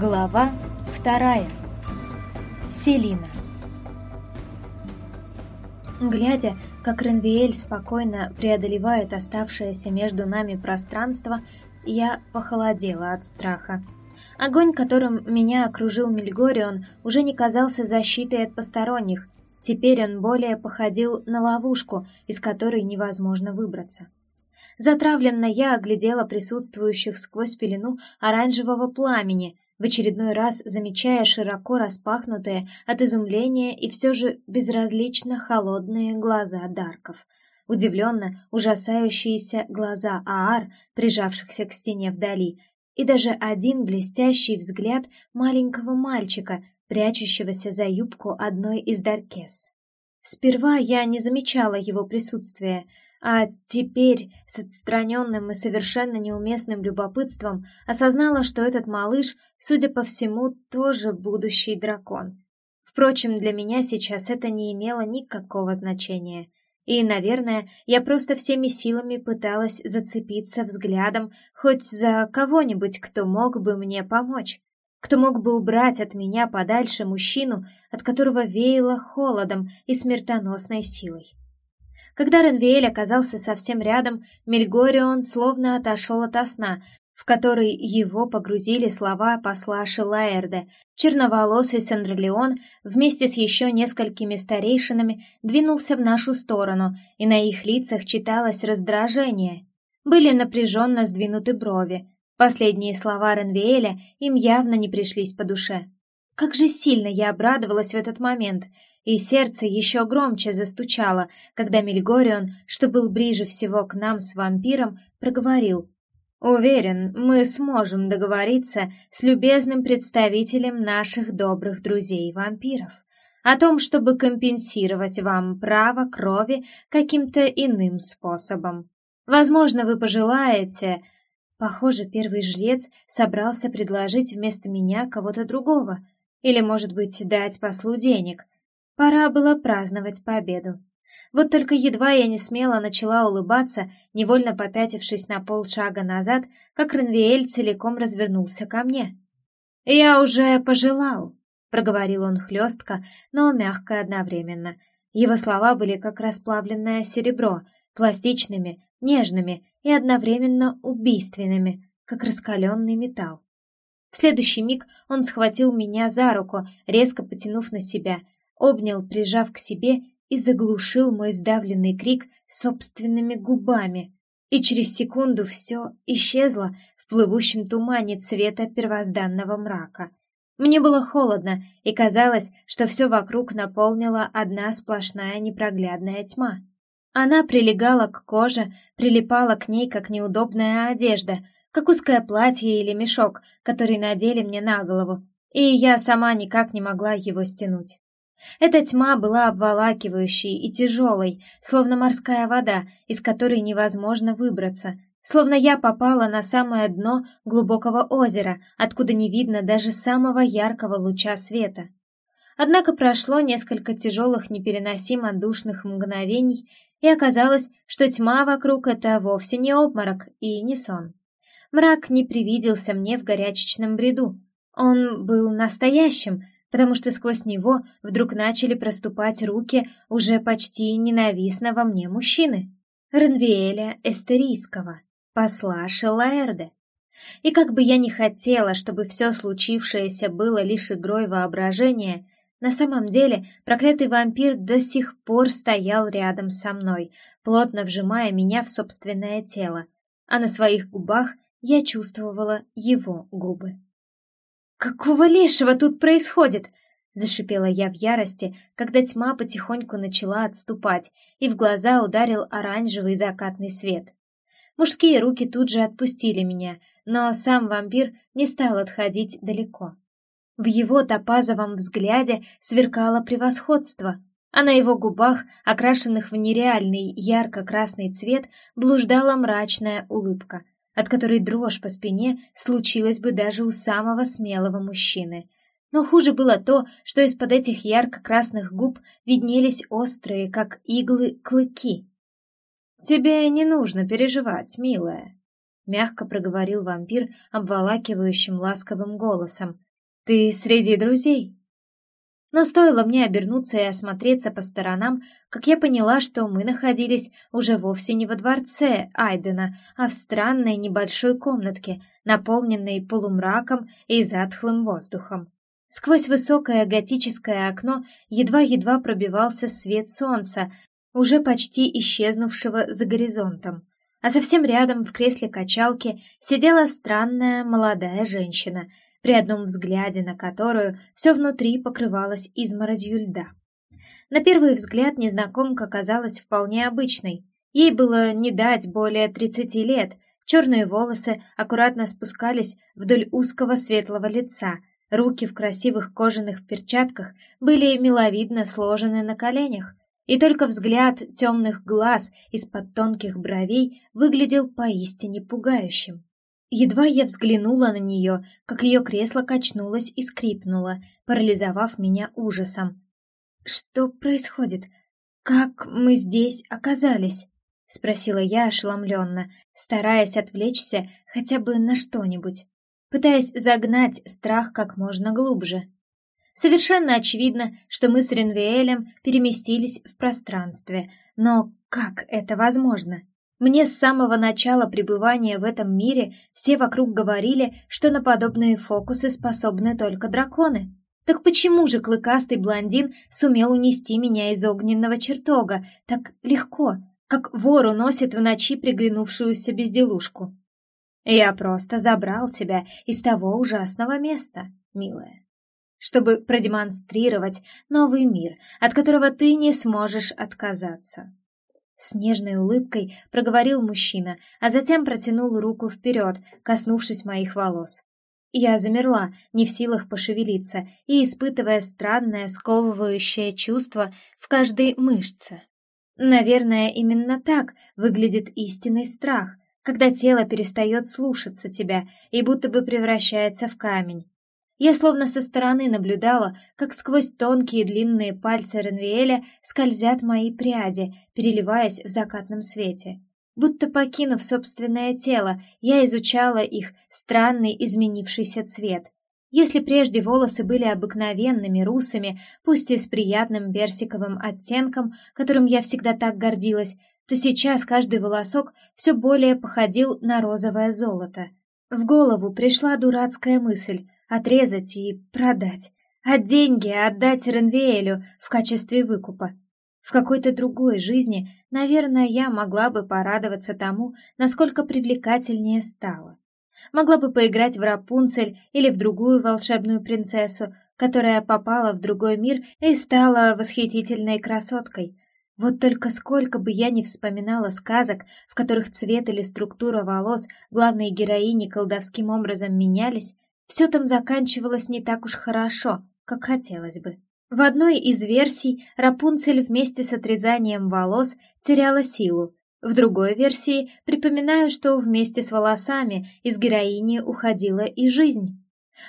Глава вторая. Селина. Глядя, как Ренвиэль спокойно преодолевает оставшееся между нами пространство, я похолодела от страха. Огонь, которым меня окружил Мельгорион, уже не казался защитой от посторонних. Теперь он более походил на ловушку, из которой невозможно выбраться. Затравленно я оглядела присутствующих сквозь пелену оранжевого пламени, в очередной раз замечая широко распахнутые от изумления и все же безразлично холодные глаза Дарков. Удивленно ужасающиеся глаза Аар, прижавшихся к стене вдали, и даже один блестящий взгляд маленького мальчика, прячущегося за юбку одной из Даркес. Сперва я не замечала его присутствия, а теперь с отстраненным и совершенно неуместным любопытством осознала, что этот малыш, судя по всему, тоже будущий дракон. Впрочем, для меня сейчас это не имело никакого значения. И, наверное, я просто всеми силами пыталась зацепиться взглядом хоть за кого-нибудь, кто мог бы мне помочь, кто мог бы убрать от меня подальше мужчину, от которого веяло холодом и смертоносной силой. Когда Ренвиэль оказался совсем рядом, Мельгорион словно отошел ото сна, в который его погрузили слова посла Шилаэрде. Черноволосый Сендрелеон вместе с еще несколькими старейшинами двинулся в нашу сторону, и на их лицах читалось раздражение. Были напряженно сдвинуты брови. Последние слова Ренвиэля им явно не пришлись по душе. Как же сильно я обрадовалась в этот момент — и сердце еще громче застучало, когда Мельгорион, что был ближе всего к нам с вампиром, проговорил. «Уверен, мы сможем договориться с любезным представителем наших добрых друзей-вампиров о том, чтобы компенсировать вам право крови каким-то иным способом. Возможно, вы пожелаете...» Похоже, первый жрец собрался предложить вместо меня кого-то другого, или, может быть, дать послу денег — Пора было праздновать победу. Вот только едва я не смело начала улыбаться, невольно попятившись на полшага назад, как Ренвиэль целиком развернулся ко мне. «Я уже пожелал», — проговорил он хлестко, но мягко одновременно. Его слова были как расплавленное серебро, пластичными, нежными и одновременно убийственными, как раскаленный металл. В следующий миг он схватил меня за руку, резко потянув на себя — обнял, прижав к себе и заглушил мой сдавленный крик собственными губами. И через секунду все исчезло в плывущем тумане цвета первозданного мрака. Мне было холодно, и казалось, что все вокруг наполнила одна сплошная непроглядная тьма. Она прилегала к коже, прилипала к ней, как неудобная одежда, как узкое платье или мешок, который надели мне на голову, и я сама никак не могла его стянуть. Эта тьма была обволакивающей и тяжелой, словно морская вода, из которой невозможно выбраться, словно я попала на самое дно глубокого озера, откуда не видно даже самого яркого луча света. Однако прошло несколько тяжелых, непереносимо душных мгновений, и оказалось, что тьма вокруг — это вовсе не обморок и не сон. Мрак не привиделся мне в горячечном бреду. Он был настоящим, потому что сквозь него вдруг начали проступать руки уже почти ненавистного мне мужчины, Ренвиэля Эстерийского, посла Шелаэрде. И как бы я ни хотела, чтобы все случившееся было лишь игрой воображения, на самом деле проклятый вампир до сих пор стоял рядом со мной, плотно вжимая меня в собственное тело, а на своих губах я чувствовала его губы. «Какого лешего тут происходит?» — зашипела я в ярости, когда тьма потихоньку начала отступать, и в глаза ударил оранжевый закатный свет. Мужские руки тут же отпустили меня, но сам вампир не стал отходить далеко. В его топазовом взгляде сверкало превосходство, а на его губах, окрашенных в нереальный ярко-красный цвет, блуждала мрачная улыбка, от которой дрожь по спине случилась бы даже у самого смелого мужчины. Но хуже было то, что из-под этих ярко-красных губ виднелись острые, как иглы, клыки. «Тебе не нужно переживать, милая», — мягко проговорил вампир обволакивающим ласковым голосом, Ты среди друзей?» Но стоило мне обернуться и осмотреться по сторонам, как я поняла, что мы находились уже вовсе не во дворце Айдена, а в странной небольшой комнатке, наполненной полумраком и затхлым воздухом. Сквозь высокое готическое окно едва-едва пробивался свет солнца, уже почти исчезнувшего за горизонтом. А совсем рядом в кресле качалки сидела странная молодая женщина, при одном взгляде на которую все внутри покрывалось изморозью льда. На первый взгляд незнакомка казалась вполне обычной. Ей было не дать более тридцати лет, черные волосы аккуратно спускались вдоль узкого светлого лица, руки в красивых кожаных перчатках были миловидно сложены на коленях, и только взгляд темных глаз из-под тонких бровей выглядел поистине пугающим. Едва я взглянула на нее, как ее кресло качнулось и скрипнуло, парализовав меня ужасом. «Что происходит? Как мы здесь оказались?» — спросила я ошеломленно, стараясь отвлечься хотя бы на что-нибудь, пытаясь загнать страх как можно глубже. Совершенно очевидно, что мы с Ренвиэлем переместились в пространстве, но как это возможно? Мне с самого начала пребывания в этом мире все вокруг говорили, что на подобные фокусы способны только драконы. Так почему же клыкастый блондин сумел унести меня из огненного чертога так легко, как вор уносит в ночи приглянувшуюся безделушку? Я просто забрал тебя из того ужасного места, милая, чтобы продемонстрировать новый мир, от которого ты не сможешь отказаться. С нежной улыбкой проговорил мужчина, а затем протянул руку вперед, коснувшись моих волос. Я замерла, не в силах пошевелиться и испытывая странное сковывающее чувство в каждой мышце. Наверное, именно так выглядит истинный страх, когда тело перестает слушаться тебя и будто бы превращается в камень. Я словно со стороны наблюдала, как сквозь тонкие длинные пальцы Ренвиэля скользят мои пряди, переливаясь в закатном свете. Будто покинув собственное тело, я изучала их странный изменившийся цвет. Если прежде волосы были обыкновенными, русыми, пусть и с приятным персиковым оттенком, которым я всегда так гордилась, то сейчас каждый волосок все более походил на розовое золото. В голову пришла дурацкая мысль — отрезать и продать, а деньги отдать Ренвеэлю в качестве выкупа. В какой-то другой жизни, наверное, я могла бы порадоваться тому, насколько привлекательнее стала. Могла бы поиграть в Рапунцель или в другую волшебную принцессу, которая попала в другой мир и стала восхитительной красоткой. Вот только сколько бы я ни вспоминала сказок, в которых цвет или структура волос главной героини колдовским образом менялись, все там заканчивалось не так уж хорошо, как хотелось бы. В одной из версий Рапунцель вместе с отрезанием волос теряла силу. В другой версии припоминаю, что вместе с волосами из героини уходила и жизнь.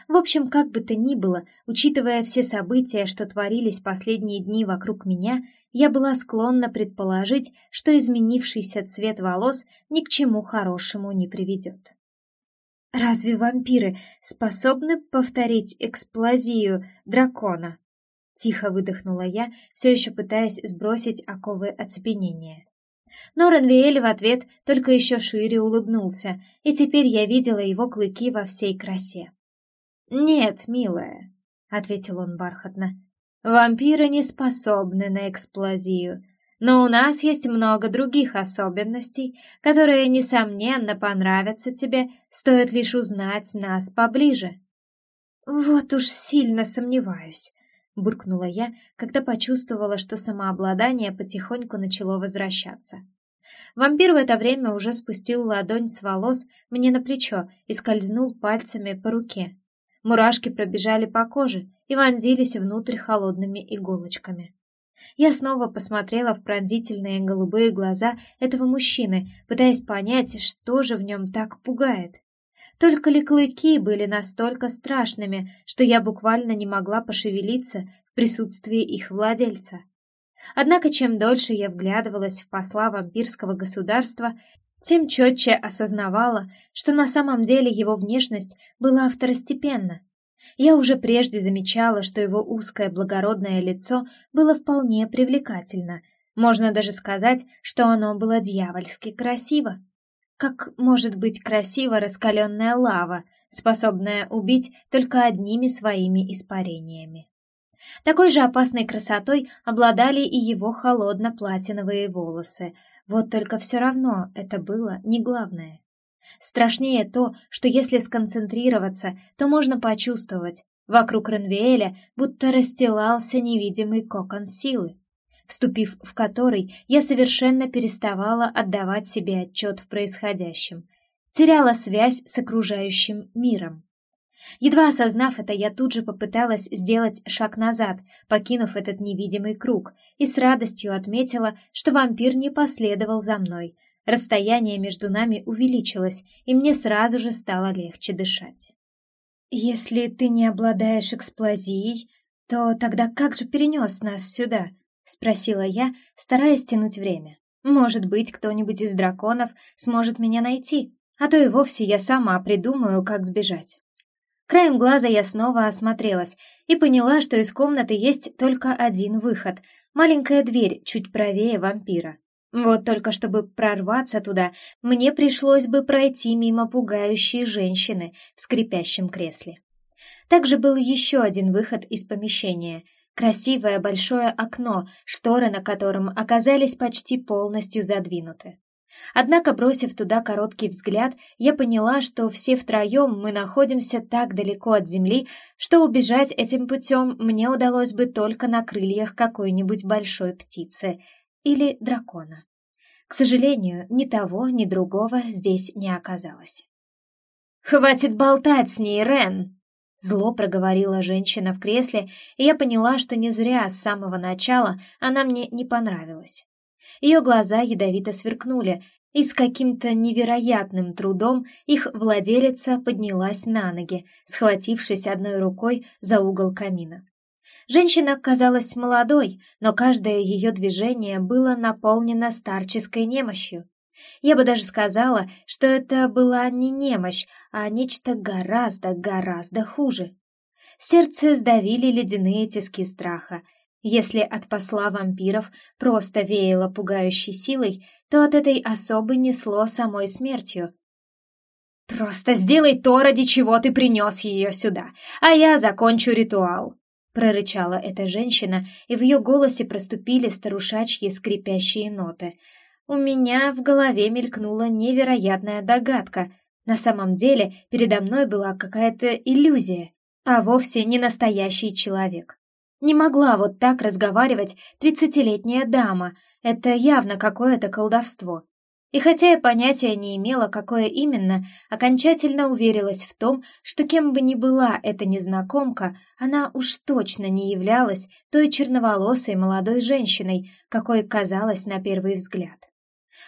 В общем, как бы то ни было, учитывая все события, что творились последние дни вокруг меня, я была склонна предположить, что изменившийся цвет волос ни к чему хорошему не приведет. Разве вампиры способны повторить эксплозию дракона? Тихо выдохнула я, все еще пытаясь сбросить оковы оцепенения. Но Ранвиэль в ответ только еще шире улыбнулся, и теперь я видела его клыки во всей красе. «Нет, милая», — ответил он бархатно, — «вампиры не способны на эксплозию. Но у нас есть много других особенностей, которые, несомненно, понравятся тебе, стоит лишь узнать нас поближе. Вот уж сильно сомневаюсь, буркнула я, когда почувствовала, что самообладание потихоньку начало возвращаться. Вампир в это время уже спустил ладонь с волос мне на плечо и скользнул пальцами по руке. Мурашки пробежали по коже и вонзились внутрь холодными иголочками. Я снова посмотрела в пронзительные голубые глаза этого мужчины, пытаясь понять, что же в нем так пугает. Только ли клыки были настолько страшными, что я буквально не могла пошевелиться в присутствии их владельца. Однако чем дольше я вглядывалась в посла вампирского государства, тем четче осознавала, что на самом деле его внешность была второстепенна. Я уже прежде замечала, что его узкое благородное лицо было вполне привлекательно. Можно даже сказать, что оно было дьявольски красиво. Как может быть красиво раскаленная лава, способная убить только одними своими испарениями? Такой же опасной красотой обладали и его холодно-платиновые волосы. Вот только все равно это было не главное. Страшнее то, что если сконцентрироваться, то можно почувствовать, вокруг Ренвиэля будто расстилался невидимый кокон силы, вступив в который я совершенно переставала отдавать себе отчет в происходящем, теряла связь с окружающим миром. Едва осознав это, я тут же попыталась сделать шаг назад, покинув этот невидимый круг, и с радостью отметила, что вампир не последовал за мной. Расстояние между нами увеличилось, и мне сразу же стало легче дышать. «Если ты не обладаешь эксплозией, то тогда как же перенес нас сюда?» — спросила я, стараясь тянуть время. «Может быть, кто-нибудь из драконов сможет меня найти, а то и вовсе я сама придумаю, как сбежать». Краем глаза я снова осмотрелась и поняла, что из комнаты есть только один выход — маленькая дверь чуть правее вампира. Вот только чтобы прорваться туда, мне пришлось бы пройти мимо пугающей женщины в скрипящем кресле. Также был еще один выход из помещения — красивое большое окно, шторы на котором оказались почти полностью задвинуты. Однако, бросив туда короткий взгляд, я поняла, что все втроем мы находимся так далеко от земли, что убежать этим путем мне удалось бы только на крыльях какой-нибудь большой птицы или дракона. К сожалению, ни того, ни другого здесь не оказалось. «Хватит болтать с ней, Рен!» Зло проговорила женщина в кресле, и я поняла, что не зря с самого начала она мне не понравилась. Ее глаза ядовито сверкнули, и с каким-то невероятным трудом их владелица поднялась на ноги, схватившись одной рукой за угол камина. Женщина казалась молодой, но каждое ее движение было наполнено старческой немощью. Я бы даже сказала, что это была не немощь, а нечто гораздо-гораздо хуже. Сердце сдавили ледяные тиски страха, если от посла вампиров просто веяло пугающей силой, то от этой особы несло самой смертью. «Просто сделай то, ради чего ты принес ее сюда, а я закончу ритуал», — прорычала эта женщина, и в ее голосе проступили старушачьи скрипящие ноты. У меня в голове мелькнула невероятная догадка. На самом деле передо мной была какая-то иллюзия, а вовсе не настоящий человек. Не могла вот так разговаривать тридцатилетняя дама, это явно какое-то колдовство. И хотя я понятия не имела, какое именно, окончательно уверилась в том, что кем бы ни была эта незнакомка, она уж точно не являлась той черноволосой молодой женщиной, какой казалась на первый взгляд.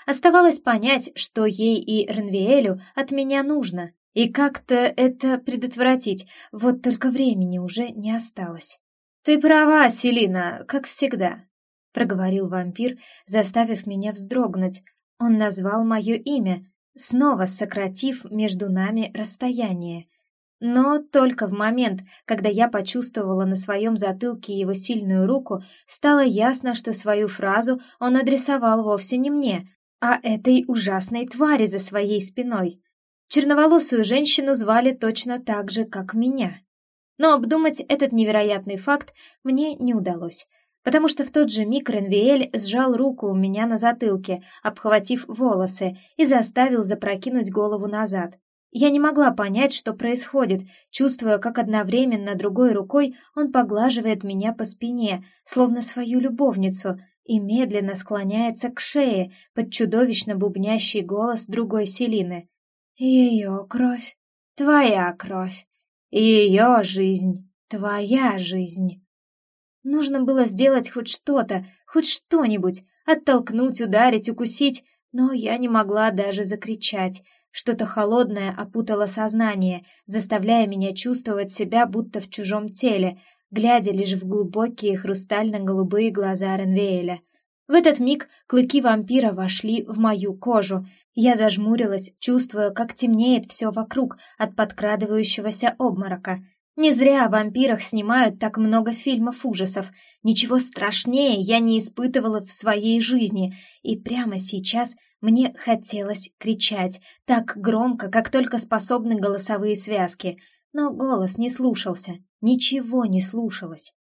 Оставалось понять, что ей и Ренвиэлю от меня нужно, и как-то это предотвратить, вот только времени уже не осталось. «Ты права, Селина, как всегда», — проговорил вампир, заставив меня вздрогнуть. Он назвал мое имя, снова сократив между нами расстояние. Но только в момент, когда я почувствовала на своем затылке его сильную руку, стало ясно, что свою фразу он адресовал вовсе не мне, а этой ужасной твари за своей спиной. Черноволосую женщину звали точно так же, как меня. Но обдумать этот невероятный факт мне не удалось, потому что в тот же миг Ренвиэль сжал руку у меня на затылке, обхватив волосы, и заставил запрокинуть голову назад. Я не могла понять, что происходит, чувствуя, как одновременно другой рукой он поглаживает меня по спине, словно свою любовницу, и медленно склоняется к шее под чудовищно бубнящий голос другой Селины. «Ее кровь, твоя кровь, ее жизнь, твоя жизнь. Нужно было сделать хоть что-то, хоть что-нибудь, оттолкнуть, ударить, укусить, но я не могла даже закричать. Что-то холодное опутало сознание, заставляя меня чувствовать себя будто в чужом теле, глядя лишь в глубокие хрустально-голубые глаза Ренвеэля. В этот миг клыки вампира вошли в мою кожу, я зажмурилась, чувствуя, как темнеет все вокруг от подкрадывающегося обморока. Не зря о вампирах снимают так много фильмов ужасов. Ничего страшнее я не испытывала в своей жизни, и прямо сейчас мне хотелось кричать так громко, как только способны голосовые связки, но голос не слушался, ничего не слушалось.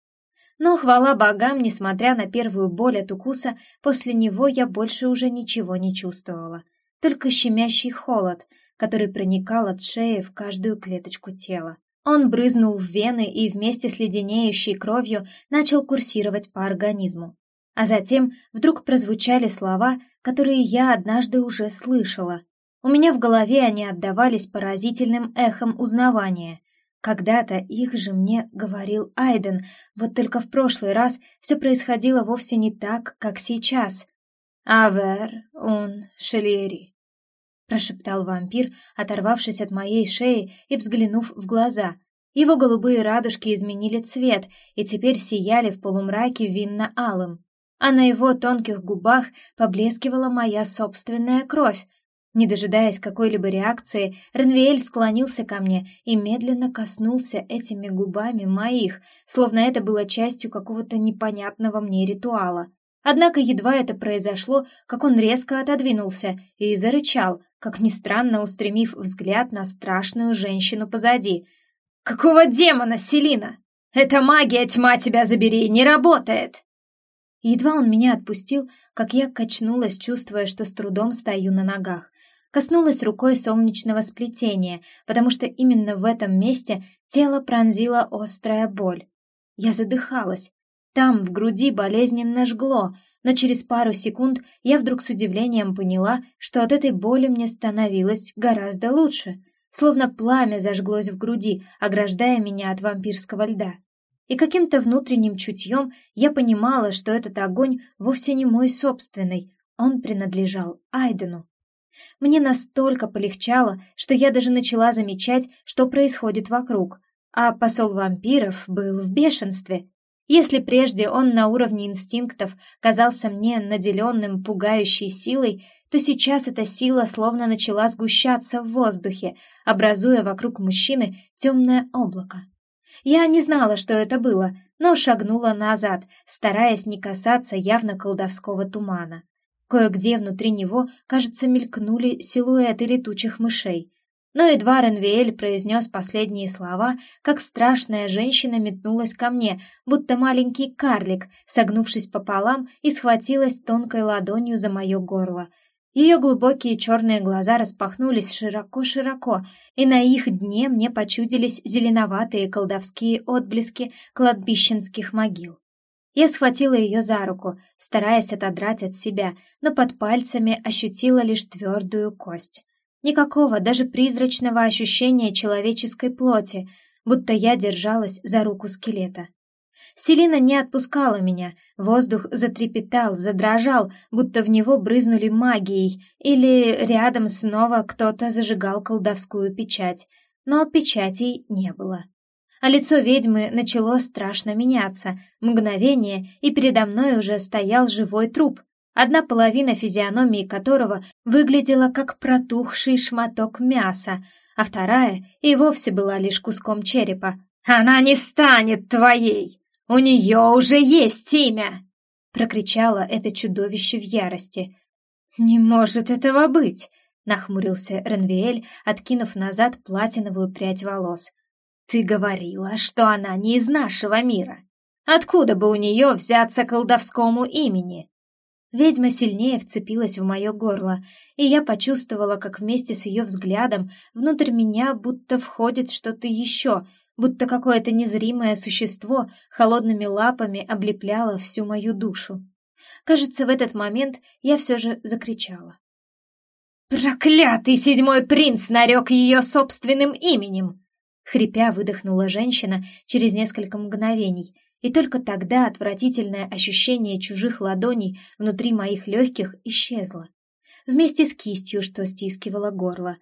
Но, хвала богам, несмотря на первую боль от укуса, после него я больше уже ничего не чувствовала. Только щемящий холод, который проникал от шеи в каждую клеточку тела. Он брызнул в вены и вместе с леденеющей кровью начал курсировать по организму. А затем вдруг прозвучали слова, которые я однажды уже слышала. У меня в голове они отдавались поразительным эхом узнавания. Когда-то их же мне говорил Айден, вот только в прошлый раз все происходило вовсе не так, как сейчас. «Авер он шелери», прошептал вампир, оторвавшись от моей шеи и взглянув в глаза. Его голубые радужки изменили цвет и теперь сияли в полумраке винно-алым, а на его тонких губах поблескивала моя собственная кровь. Не дожидаясь какой-либо реакции, Ренвиэль склонился ко мне и медленно коснулся этими губами моих, словно это было частью какого-то непонятного мне ритуала. Однако едва это произошло, как он резко отодвинулся и зарычал, как ни странно устремив взгляд на страшную женщину позади. «Какого демона, Селина? Эта магия, тьма тебя забери, не работает!» Едва он меня отпустил, как я качнулась, чувствуя, что с трудом стою на ногах. Коснулась рукой солнечного сплетения, потому что именно в этом месте тело пронзила острая боль. Я задыхалась, там, в груди, болезненно жгло, но через пару секунд я вдруг с удивлением поняла, что от этой боли мне становилось гораздо лучше, словно пламя зажглось в груди, ограждая меня от вампирского льда. И каким-то внутренним чутьем я понимала, что этот огонь вовсе не мой собственный, он принадлежал Айдену. Мне настолько полегчало, что я даже начала замечать, что происходит вокруг, а посол вампиров был в бешенстве — если прежде он на уровне инстинктов казался мне наделенным пугающей силой, то сейчас эта сила словно начала сгущаться в воздухе, образуя вокруг мужчины темное облако. Я не знала, что это было, но шагнула назад, стараясь не касаться явно колдовского тумана. Кое-где внутри него, кажется, мелькнули силуэты летучих мышей. Но едва Ренвиэль произнес последние слова, как страшная женщина метнулась ко мне, будто маленький карлик, согнувшись пополам и схватилась тонкой ладонью за мое горло. Ее глубокие черные глаза распахнулись широко-широко, и на их дне мне почудились зеленоватые колдовские отблески кладбищенских могил. Я схватила ее за руку, стараясь отодрать от себя, но под пальцами ощутила лишь твердую кость. Никакого даже призрачного ощущения человеческой плоти, будто я держалась за руку скелета. Селина не отпускала меня, воздух затрепетал, задрожал, будто в него брызнули магией, или рядом снова кто-то зажигал колдовскую печать, но печатей не было. А лицо ведьмы начало страшно меняться, мгновение, и передо мной уже стоял живой труп, одна половина физиономии которого выглядела как протухший шматок мяса, а вторая и вовсе была лишь куском черепа. «Она не станет твоей! У нее уже есть имя!» — прокричало это чудовище в ярости. «Не может этого быть!» — нахмурился Ренвиэль, откинув назад платиновую прядь волос. «Ты говорила, что она не из нашего мира. Откуда бы у нее взяться колдовскому имени?» Ведьма сильнее вцепилась в мое горло, и я почувствовала, как вместе с ее взглядом внутрь меня будто входит что-то еще, будто какое-то незримое существо холодными лапами облепляло всю мою душу. Кажется, в этот момент я все же закричала. «Проклятый седьмой принц нарек ее собственным именем!» Хрипя выдохнула женщина через несколько мгновений, и только тогда отвратительное ощущение чужих ладоней внутри моих легких исчезло, вместе с кистью, что стискивало горло.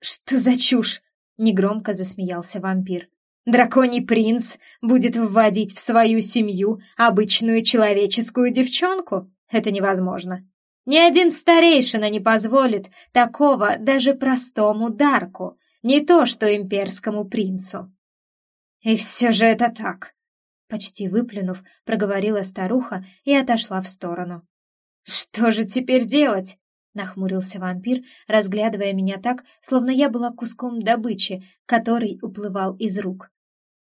«Что за чушь?» — негромко засмеялся вампир. «Драконий принц будет вводить в свою семью обычную человеческую девчонку? Это невозможно. Ни один старейшина не позволит такого даже простому Дарку, не то что имперскому принцу». «И все же это так!» Почти выплюнув, проговорила старуха и отошла в сторону. «Что же теперь делать?» — нахмурился вампир, разглядывая меня так, словно я была куском добычи, который уплывал из рук.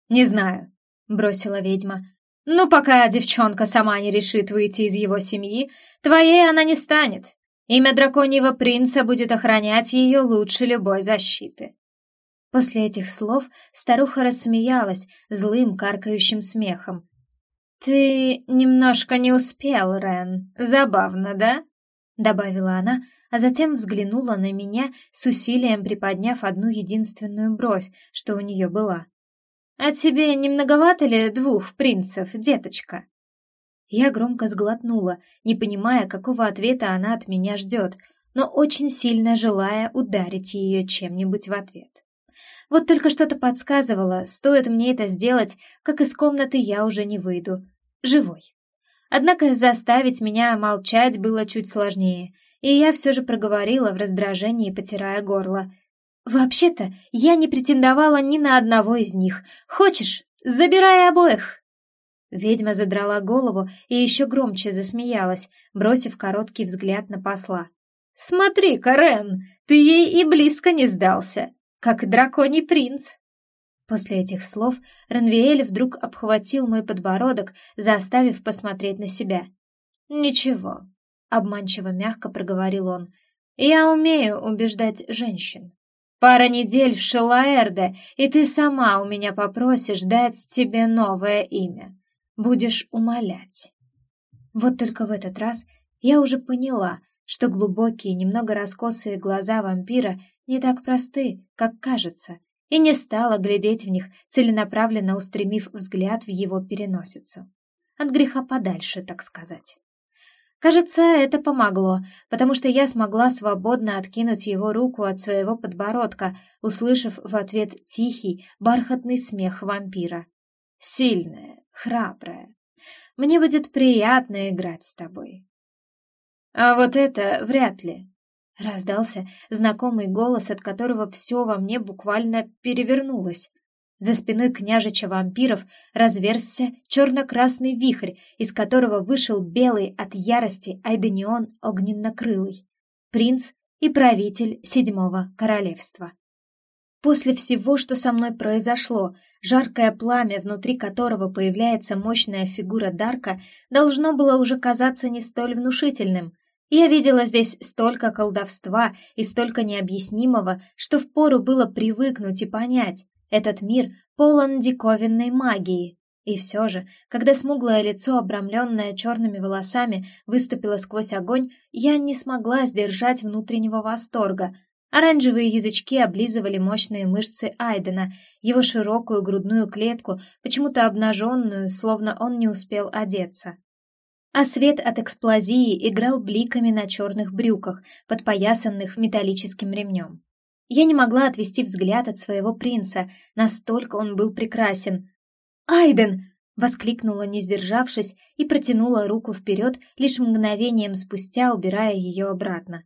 «Не знаю», — бросила ведьма. «Ну, пока девчонка сама не решит выйти из его семьи, твоей она не станет. Имя драконьего принца будет охранять ее лучше любой защиты». После этих слов старуха рассмеялась злым каркающим смехом. «Ты немножко не успел, Рен. Забавно, да?» Добавила она, а затем взглянула на меня с усилием приподняв одну единственную бровь, что у нее была. «А тебе не многовато ли двух принцев, деточка?» Я громко сглотнула, не понимая, какого ответа она от меня ждет, но очень сильно желая ударить ее чем-нибудь в ответ. Вот только что-то подсказывало, стоит мне это сделать, как из комнаты я уже не выйду. Живой. Однако заставить меня молчать было чуть сложнее, и я все же проговорила в раздражении, потирая горло. «Вообще-то я не претендовала ни на одного из них. Хочешь, забирай обоих!» Ведьма задрала голову и еще громче засмеялась, бросив короткий взгляд на посла. «Смотри, Карен, ты ей и близко не сдался как драконий принц!» После этих слов Ранвиэль вдруг обхватил мой подбородок, заставив посмотреть на себя. «Ничего», — обманчиво мягко проговорил он, — «я умею убеждать женщин. Пара недель в Шелаэрде, и ты сама у меня попросишь дать тебе новое имя. Будешь умолять». Вот только в этот раз я уже поняла, что глубокие, немного раскосые глаза вампира не так просты, как кажется, и не стала глядеть в них, целенаправленно устремив взгляд в его переносицу. От греха подальше, так сказать. Кажется, это помогло, потому что я смогла свободно откинуть его руку от своего подбородка, услышав в ответ тихий, бархатный смех вампира. «Сильная, храбрая. Мне будет приятно играть с тобой». «А вот это вряд ли», Раздался знакомый голос, от которого все во мне буквально перевернулось. За спиной княжича вампиров разверзся черно-красный вихрь, из которого вышел белый от ярости Айденион огненно-крылый, принц и правитель седьмого королевства. После всего, что со мной произошло, жаркое пламя, внутри которого появляется мощная фигура Дарка, должно было уже казаться не столь внушительным — я видела здесь столько колдовства и столько необъяснимого, что впору было привыкнуть и понять, этот мир полон диковинной магии. И все же, когда смуглое лицо, обрамленное черными волосами, выступило сквозь огонь, я не смогла сдержать внутреннего восторга. Оранжевые язычки облизывали мощные мышцы Айдена, его широкую грудную клетку, почему-то обнаженную, словно он не успел одеться а свет от эксплозии играл бликами на черных брюках, подпоясанных металлическим ремнем. Я не могла отвести взгляд от своего принца, настолько он был прекрасен. «Айден!» — воскликнула, не сдержавшись, и протянула руку вперед, лишь мгновением спустя убирая ее обратно.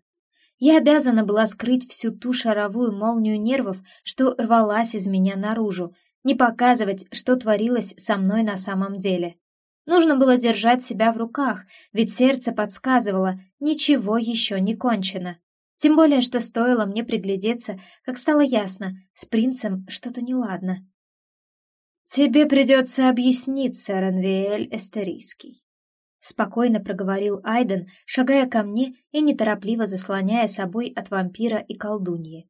Я обязана была скрыть всю ту шаровую молнию нервов, что рвалась из меня наружу, не показывать, что творилось со мной на самом деле. Нужно было держать себя в руках, ведь сердце подсказывало, ничего еще не кончено. Тем более, что стоило мне приглядеться, как стало ясно, с принцем что-то неладно. «Тебе придется объясниться, Ранвиэль Эстерийский», — спокойно проговорил Айден, шагая ко мне и неторопливо заслоняя собой от вампира и колдуньи.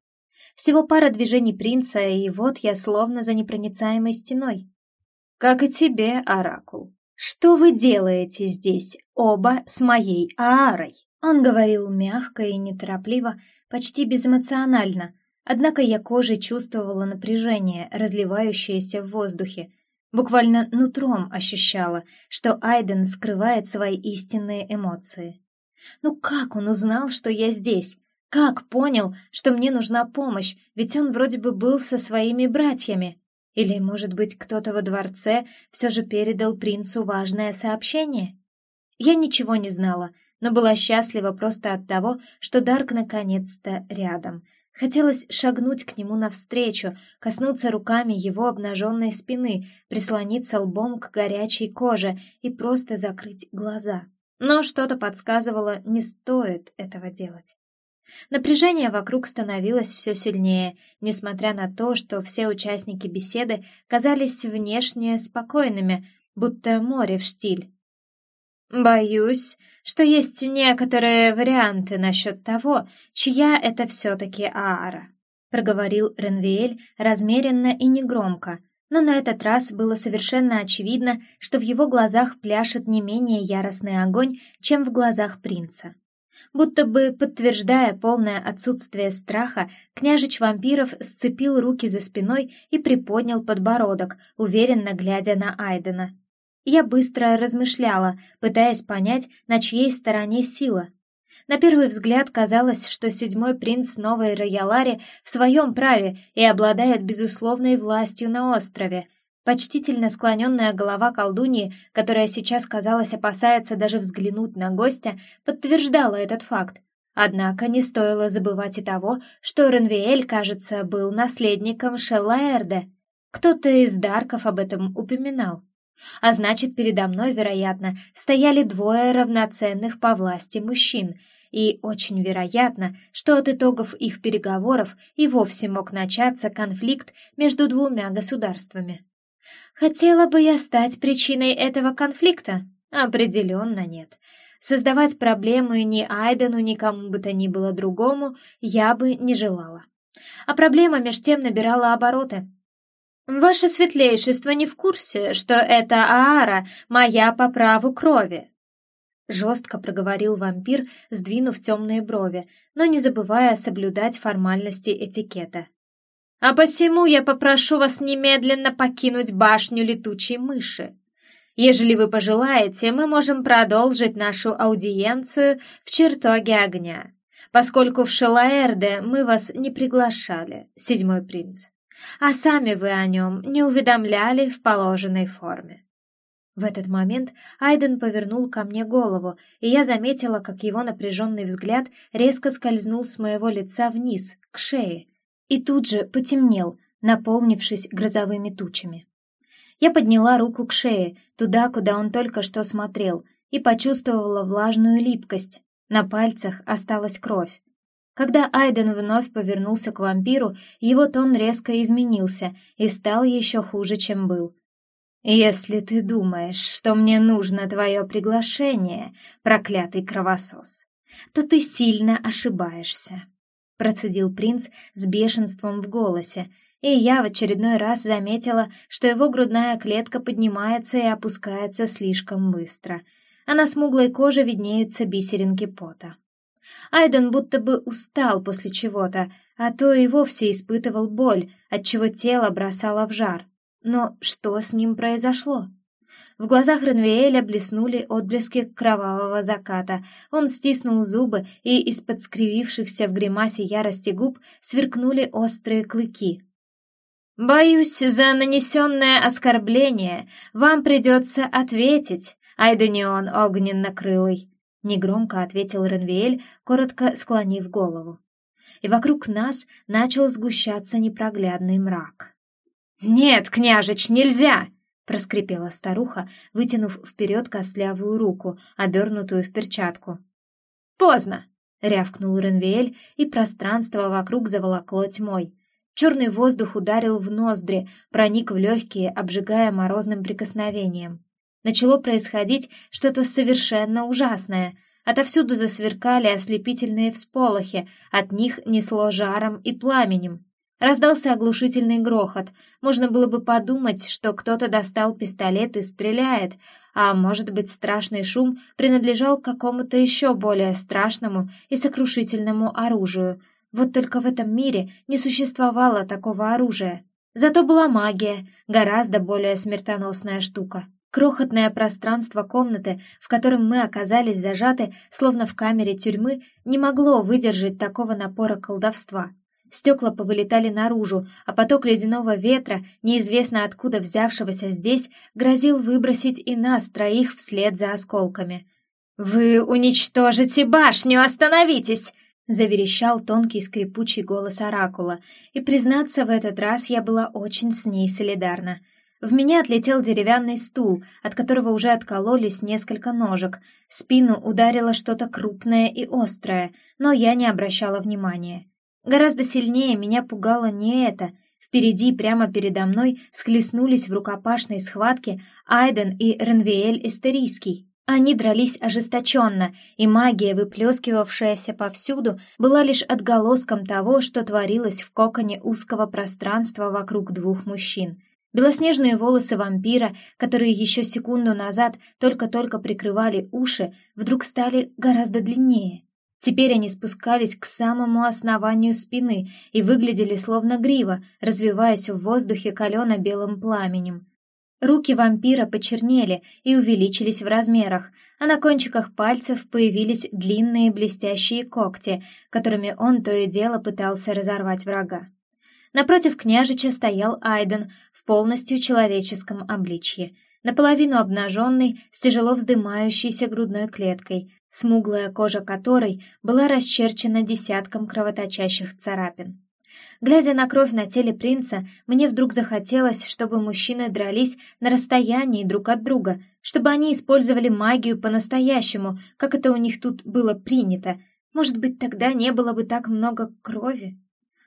Всего пара движений принца, и вот я словно за непроницаемой стеной. «Как и тебе, Оракул», «Что вы делаете здесь, оба с моей Аарой?» Он говорил мягко и неторопливо, почти безэмоционально, однако я кожей чувствовала напряжение, разливающееся в воздухе. Буквально нутром ощущала, что Айден скрывает свои истинные эмоции. Ну как он узнал, что я здесь? Как понял, что мне нужна помощь, ведь он вроде бы был со своими братьями? Или, может быть, кто-то во дворце все же передал принцу важное сообщение? Я ничего не знала, но была счастлива просто от того, что Дарк наконец-то рядом. Хотелось шагнуть к нему навстречу, коснуться руками его обнаженной спины, прислониться лбом к горячей коже и просто закрыть глаза. Но что-то подсказывало, не стоит этого делать. Напряжение вокруг становилось все сильнее, несмотря на то, что все участники беседы казались внешне спокойными, будто море в штиль. «Боюсь, что есть некоторые варианты насчет того, чья это все-таки Аара», проговорил Ренвиэль размеренно и негромко, но на этот раз было совершенно очевидно, что в его глазах пляшет не менее яростный огонь, чем в глазах принца. Будто бы подтверждая полное отсутствие страха, княжич вампиров сцепил руки за спиной и приподнял подбородок, уверенно глядя на Айдена. Я быстро размышляла, пытаясь понять, на чьей стороне сила. На первый взгляд казалось, что седьмой принц Новой Роялари в своем праве и обладает безусловной властью на острове. Почтительно склоненная голова колдуньи, которая сейчас, казалось, опасается даже взглянуть на гостя, подтверждала этот факт. Однако не стоило забывать и того, что Ренвиэль, кажется, был наследником Шеллаэрде. Кто-то из Дарков об этом упоминал. А значит, передо мной, вероятно, стояли двое равноценных по власти мужчин, и очень вероятно, что от итогов их переговоров и вовсе мог начаться конфликт между двумя государствами. Хотела бы я стать причиной этого конфликта? Определенно нет. Создавать проблемы ни Айдену, ни кому бы то ни было другому я бы не желала. А проблема меж тем набирала обороты. «Ваше светлейшество не в курсе, что эта Аара моя по праву крови?» Жестко проговорил вампир, сдвинув темные брови, но не забывая соблюдать формальности этикета. «А посему я попрошу вас немедленно покинуть башню летучей мыши. Ежели вы пожелаете, мы можем продолжить нашу аудиенцию в чертоге огня, поскольку в Шелаэрде мы вас не приглашали, седьмой принц а сами вы о нем не уведомляли в положенной форме. В этот момент Айден повернул ко мне голову, и я заметила, как его напряженный взгляд резко скользнул с моего лица вниз, к шее, и тут же потемнел, наполнившись грозовыми тучами. Я подняла руку к шее, туда, куда он только что смотрел, и почувствовала влажную липкость. На пальцах осталась кровь. Когда Айден вновь повернулся к вампиру, его тон резко изменился и стал еще хуже, чем был. «Если ты думаешь, что мне нужно твое приглашение, проклятый кровосос, то ты сильно ошибаешься», — процедил принц с бешенством в голосе, и я в очередной раз заметила, что его грудная клетка поднимается и опускается слишком быстро, а на смуглой коже виднеются бисеринки пота. Айден будто бы устал после чего-то, а то и вовсе испытывал боль, отчего тело бросало в жар. Но что с ним произошло? В глазах Ренвиэля блеснули отблески кровавого заката. Он стиснул зубы, и из-под скривившихся в гримасе ярости губ сверкнули острые клыки. «Боюсь, за нанесенное оскорбление вам придется ответить, Айденион огненно-крылый», негромко ответил Ренвиэль, коротко склонив голову. И вокруг нас начал сгущаться непроглядный мрак. «Нет, княжич, нельзя!» — проскрипела старуха, вытянув вперед костлявую руку, обернутую в перчатку. «Поздно!» — рявкнул Ренвиэль, и пространство вокруг заволокло тьмой. Черный воздух ударил в ноздри, проник в легкие, обжигая морозным прикосновением. Начало происходить что-то совершенно ужасное. Отовсюду засверкали ослепительные всполохи, от них несло жаром и пламенем. Раздался оглушительный грохот. Можно было бы подумать, что кто-то достал пистолет и стреляет, а может быть, страшный шум принадлежал какому-то еще более страшному и сокрушительному оружию. Вот только в этом мире не существовало такого оружия. Зато была магия, гораздо более смертоносная штука. Крохотное пространство комнаты, в котором мы оказались зажаты, словно в камере тюрьмы, не могло выдержать такого напора колдовства. Стекла повылетали наружу, а поток ледяного ветра, неизвестно откуда взявшегося здесь, грозил выбросить и нас троих вслед за осколками. «Вы уничтожите башню, остановитесь!» заверещал тонкий скрипучий голос оракула, и, признаться, в этот раз я была очень с ней солидарна. В меня отлетел деревянный стул, от которого уже откололись несколько ножек. Спину ударило что-то крупное и острое, но я не обращала внимания. Гораздо сильнее меня пугало не это. Впереди, прямо передо мной, схлестнулись в рукопашной схватке Айден и Ренвиэль Эстерийский. Они дрались ожесточенно, и магия, выплескивавшаяся повсюду, была лишь отголоском того, что творилось в коконе узкого пространства вокруг двух мужчин. Белоснежные волосы вампира, которые еще секунду назад только-только прикрывали уши, вдруг стали гораздо длиннее. Теперь они спускались к самому основанию спины и выглядели словно грива, развиваясь в воздухе калено-белым пламенем. Руки вампира почернели и увеличились в размерах, а на кончиках пальцев появились длинные блестящие когти, которыми он то и дело пытался разорвать врага. Напротив княжича стоял Айден в полностью человеческом обличье, наполовину обнаженный, с тяжело вздымающейся грудной клеткой, смуглая кожа которой была расчерчена десятком кровоточащих царапин. Глядя на кровь на теле принца, мне вдруг захотелось, чтобы мужчины дрались на расстоянии друг от друга, чтобы они использовали магию по-настоящему, как это у них тут было принято. Может быть, тогда не было бы так много крови.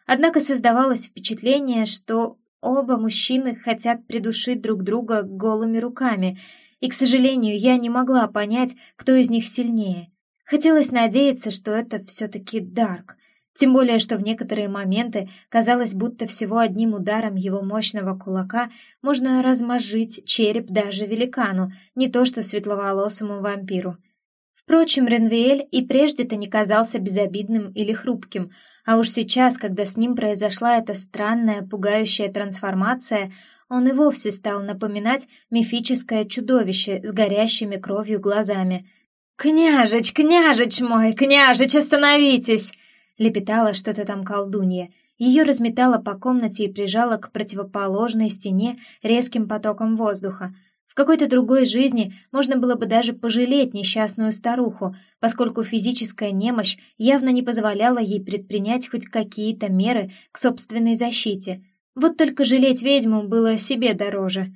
Однако создавалось впечатление, что оба мужчины хотят придушить друг друга голыми руками, и, к сожалению, я не могла понять, кто из них сильнее. Хотелось надеяться, что это все-таки Дарк — тем более, что в некоторые моменты казалось, будто всего одним ударом его мощного кулака можно размозжить череп даже великану, не то что светловолосому вампиру. Впрочем, Ренвиэль и прежде-то не казался безобидным или хрупким, а уж сейчас, когда с ним произошла эта странная, пугающая трансформация, он и вовсе стал напоминать мифическое чудовище с горящими кровью глазами. «Княжич, княжич мой, княжич, остановитесь!» лепетала что-то там колдунья. Ее разметало по комнате и прижало к противоположной стене резким потоком воздуха. В какой-то другой жизни можно было бы даже пожалеть несчастную старуху, поскольку физическая немощь явно не позволяла ей предпринять хоть какие-то меры к собственной защите. Вот только жалеть ведьму было себе дороже.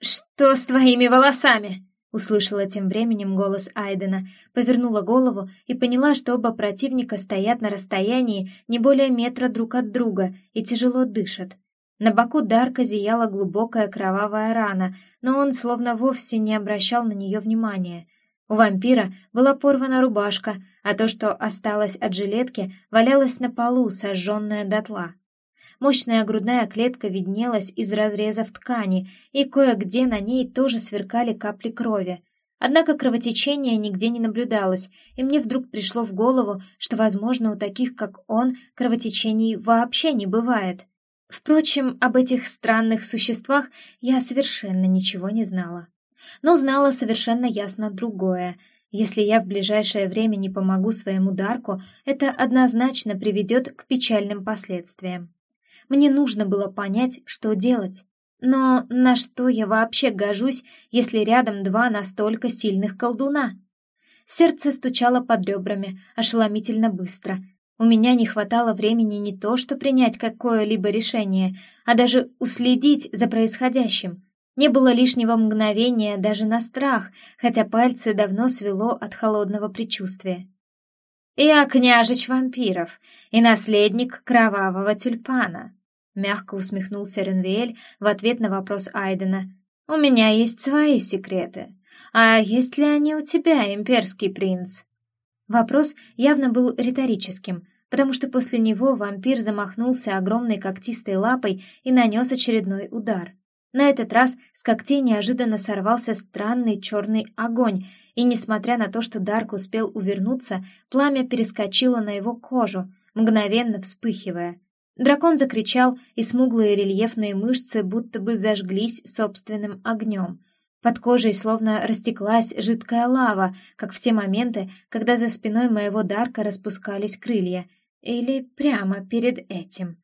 «Что с твоими волосами?» Услышала тем временем голос Айдена, повернула голову и поняла, что оба противника стоят на расстоянии не более метра друг от друга и тяжело дышат. На боку Дарка зияла глубокая кровавая рана, но он словно вовсе не обращал на нее внимания. У вампира была порвана рубашка, а то, что осталось от жилетки, валялось на полу, сожженное дотла. Мощная грудная клетка виднелась из разрезов ткани, и кое-где на ней тоже сверкали капли крови. Однако кровотечения нигде не наблюдалось, и мне вдруг пришло в голову, что, возможно, у таких, как он, кровотечений вообще не бывает. Впрочем, об этих странных существах я совершенно ничего не знала. Но знала совершенно ясно другое. Если я в ближайшее время не помогу своему Дарку, это однозначно приведет к печальным последствиям. Мне нужно было понять, что делать. Но на что я вообще гожусь, если рядом два настолько сильных колдуна? Сердце стучало под ребрами, ошеломительно быстро. У меня не хватало времени не то, что принять какое-либо решение, а даже уследить за происходящим. Не было лишнего мгновения даже на страх, хотя пальцы давно свело от холодного предчувствия. «Я княжич вампиров и наследник кровавого тюльпана», — мягко усмехнулся Ренвиэль в ответ на вопрос Айдена. «У меня есть свои секреты. А есть ли они у тебя, имперский принц?» Вопрос явно был риторическим, потому что после него вампир замахнулся огромной когтистой лапой и нанес очередной удар. На этот раз с когтей неожиданно сорвался странный черный огонь, и, несмотря на то, что Дарк успел увернуться, пламя перескочило на его кожу, мгновенно вспыхивая. Дракон закричал, и смуглые рельефные мышцы будто бы зажглись собственным огнем. Под кожей словно растеклась жидкая лава, как в те моменты, когда за спиной моего Дарка распускались крылья. Или прямо перед этим.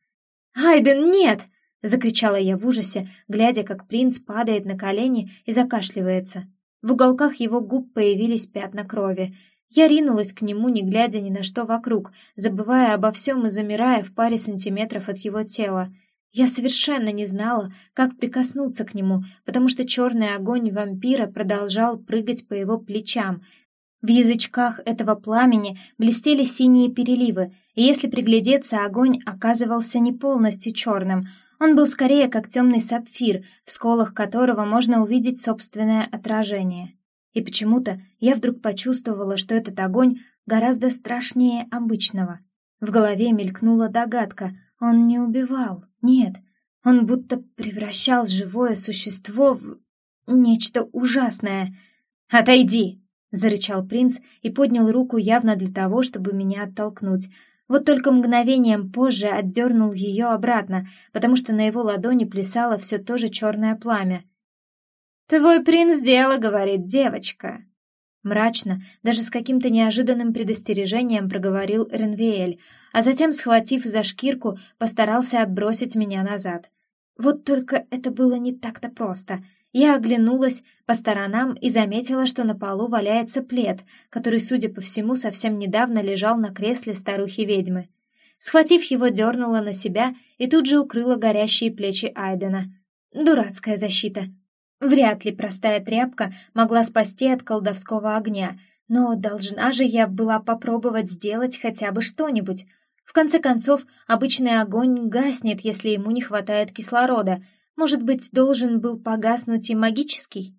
«Айден, нет!» — закричала я в ужасе, глядя, как принц падает на колени и закашливается. В уголках его губ появились пятна крови. Я ринулась к нему, не глядя ни на что вокруг, забывая обо всем и замирая в паре сантиметров от его тела. Я совершенно не знала, как прикоснуться к нему, потому что черный огонь вампира продолжал прыгать по его плечам. В язычках этого пламени блестели синие переливы, и если приглядеться, огонь оказывался не полностью черным. Он был скорее как темный сапфир, в сколах которого можно увидеть собственное отражение. И почему-то я вдруг почувствовала, что этот огонь гораздо страшнее обычного. В голове мелькнула догадка — он не убивал, нет, он будто превращал живое существо в нечто ужасное. «Отойди!» — зарычал принц и поднял руку явно для того, чтобы меня оттолкнуть. Вот только мгновением позже отдернул ее обратно, потому что на его ладони плясало все то же черное пламя. «Твой принц дело, — говорит девочка». Мрачно, даже с каким-то неожиданным предостережением проговорил Ренвиэль, а затем, схватив за шкирку, постарался отбросить меня назад. Вот только это было не так-то просто. Я оглянулась по сторонам и заметила, что на полу валяется плед, который, судя по всему, совсем недавно лежал на кресле старухи-ведьмы. Схватив его, дернула на себя и тут же укрыла горящие плечи Айдена. Дурацкая защита. Вряд ли простая тряпка могла спасти от колдовского огня, но должна же я была попробовать сделать хотя бы что-нибудь. В конце концов, обычный огонь гаснет, если ему не хватает кислорода. Может быть, должен был погаснуть и магический?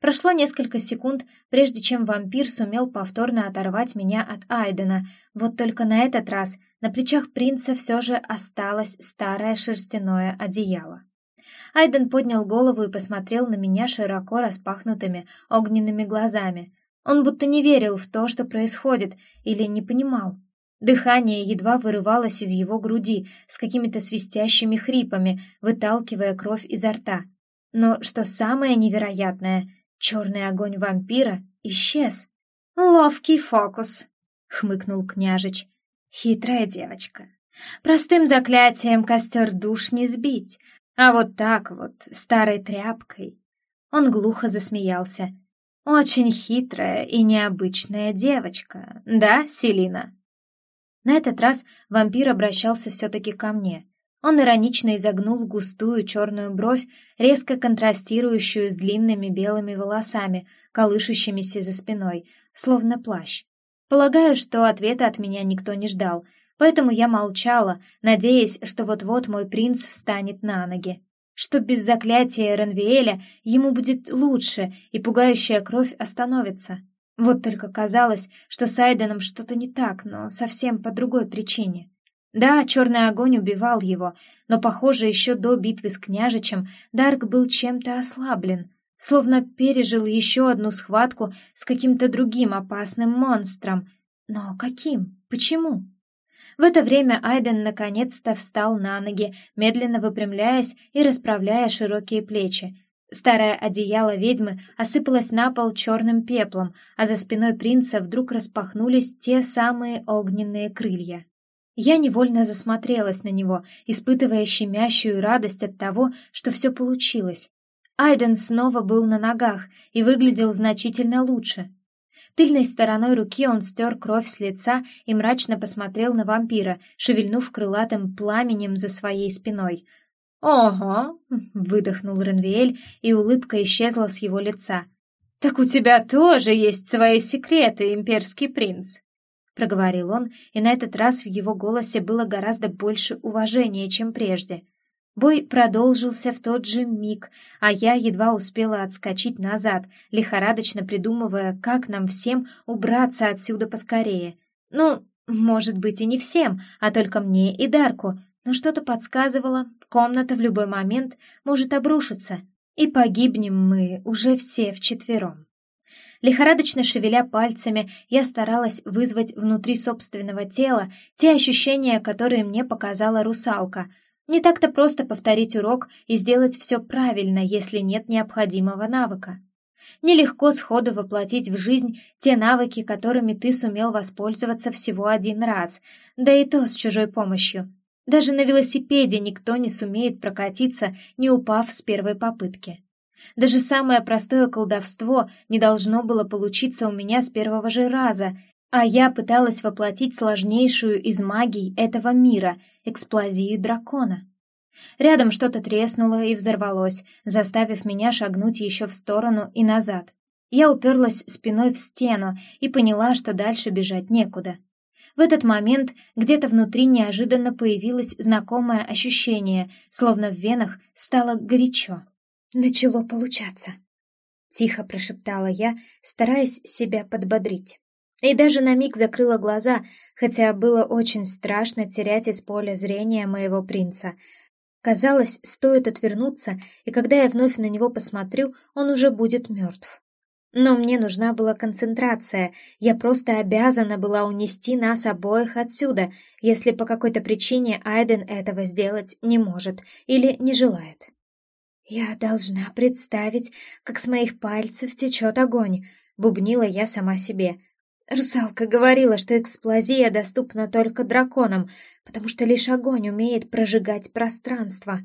Прошло несколько секунд, прежде чем вампир сумел повторно оторвать меня от Айдена. Вот только на этот раз на плечах принца все же осталось старое шерстяное одеяло. Айден поднял голову и посмотрел на меня широко распахнутыми огненными глазами. Он будто не верил в то, что происходит, или не понимал. Дыхание едва вырывалось из его груди с какими-то свистящими хрипами, выталкивая кровь изо рта. Но что самое невероятное, черный огонь вампира исчез. «Ловкий фокус», — хмыкнул княжич. «Хитрая девочка. Простым заклятием костер душ не сбить, а вот так вот, старой тряпкой». Он глухо засмеялся. «Очень хитрая и необычная девочка, да, Селина?» На этот раз вампир обращался все-таки ко мне. Он иронично изогнул густую черную бровь, резко контрастирующую с длинными белыми волосами, колышущимися за спиной, словно плащ. Полагаю, что ответа от меня никто не ждал, поэтому я молчала, надеясь, что вот-вот мой принц встанет на ноги, что без заклятия Ренвиэля ему будет лучше и пугающая кровь остановится. Вот только казалось, что с Айденом что-то не так, но совсем по другой причине. Да, черный огонь убивал его, но, похоже, еще до битвы с княжичем Дарк был чем-то ослаблен, словно пережил еще одну схватку с каким-то другим опасным монстром. Но каким? Почему? В это время Айден наконец-то встал на ноги, медленно выпрямляясь и расправляя широкие плечи, Старое одеяло ведьмы осыпалось на пол черным пеплом, а за спиной принца вдруг распахнулись те самые огненные крылья. Я невольно засмотрелась на него, испытывая щемящую радость от того, что все получилось. Айден снова был на ногах и выглядел значительно лучше. Тыльной стороной руки он стер кровь с лица и мрачно посмотрел на вампира, шевельнув крылатым пламенем за своей спиной — «Ого!» — выдохнул Ренвиэль, и улыбка исчезла с его лица. «Так у тебя тоже есть свои секреты, имперский принц!» Проговорил он, и на этот раз в его голосе было гораздо больше уважения, чем прежде. Бой продолжился в тот же миг, а я едва успела отскочить назад, лихорадочно придумывая, как нам всем убраться отсюда поскорее. Ну, может быть, и не всем, а только мне и Дарку, но что-то подсказывало, комната в любой момент может обрушиться, и погибнем мы уже все вчетвером. Лихорадочно шевеля пальцами, я старалась вызвать внутри собственного тела те ощущения, которые мне показала русалка. Не так-то просто повторить урок и сделать все правильно, если нет необходимого навыка. Нелегко сходу воплотить в жизнь те навыки, которыми ты сумел воспользоваться всего один раз, да и то с чужой помощью. Даже на велосипеде никто не сумеет прокатиться, не упав с первой попытки. Даже самое простое колдовство не должно было получиться у меня с первого же раза, а я пыталась воплотить сложнейшую из магий этого мира — эксплозию дракона. Рядом что-то треснуло и взорвалось, заставив меня шагнуть еще в сторону и назад. Я уперлась спиной в стену и поняла, что дальше бежать некуда. В этот момент где-то внутри неожиданно появилось знакомое ощущение, словно в венах стало горячо. «Начало получаться», — тихо прошептала я, стараясь себя подбодрить. И даже на миг закрыла глаза, хотя было очень страшно терять из поля зрения моего принца. Казалось, стоит отвернуться, и когда я вновь на него посмотрю, он уже будет мертв. Но мне нужна была концентрация, я просто обязана была унести нас обоих отсюда, если по какой-то причине Айден этого сделать не может или не желает. «Я должна представить, как с моих пальцев течет огонь», — бубнила я сама себе — Русалка говорила, что эксплозия доступна только драконам, потому что лишь огонь умеет прожигать пространство.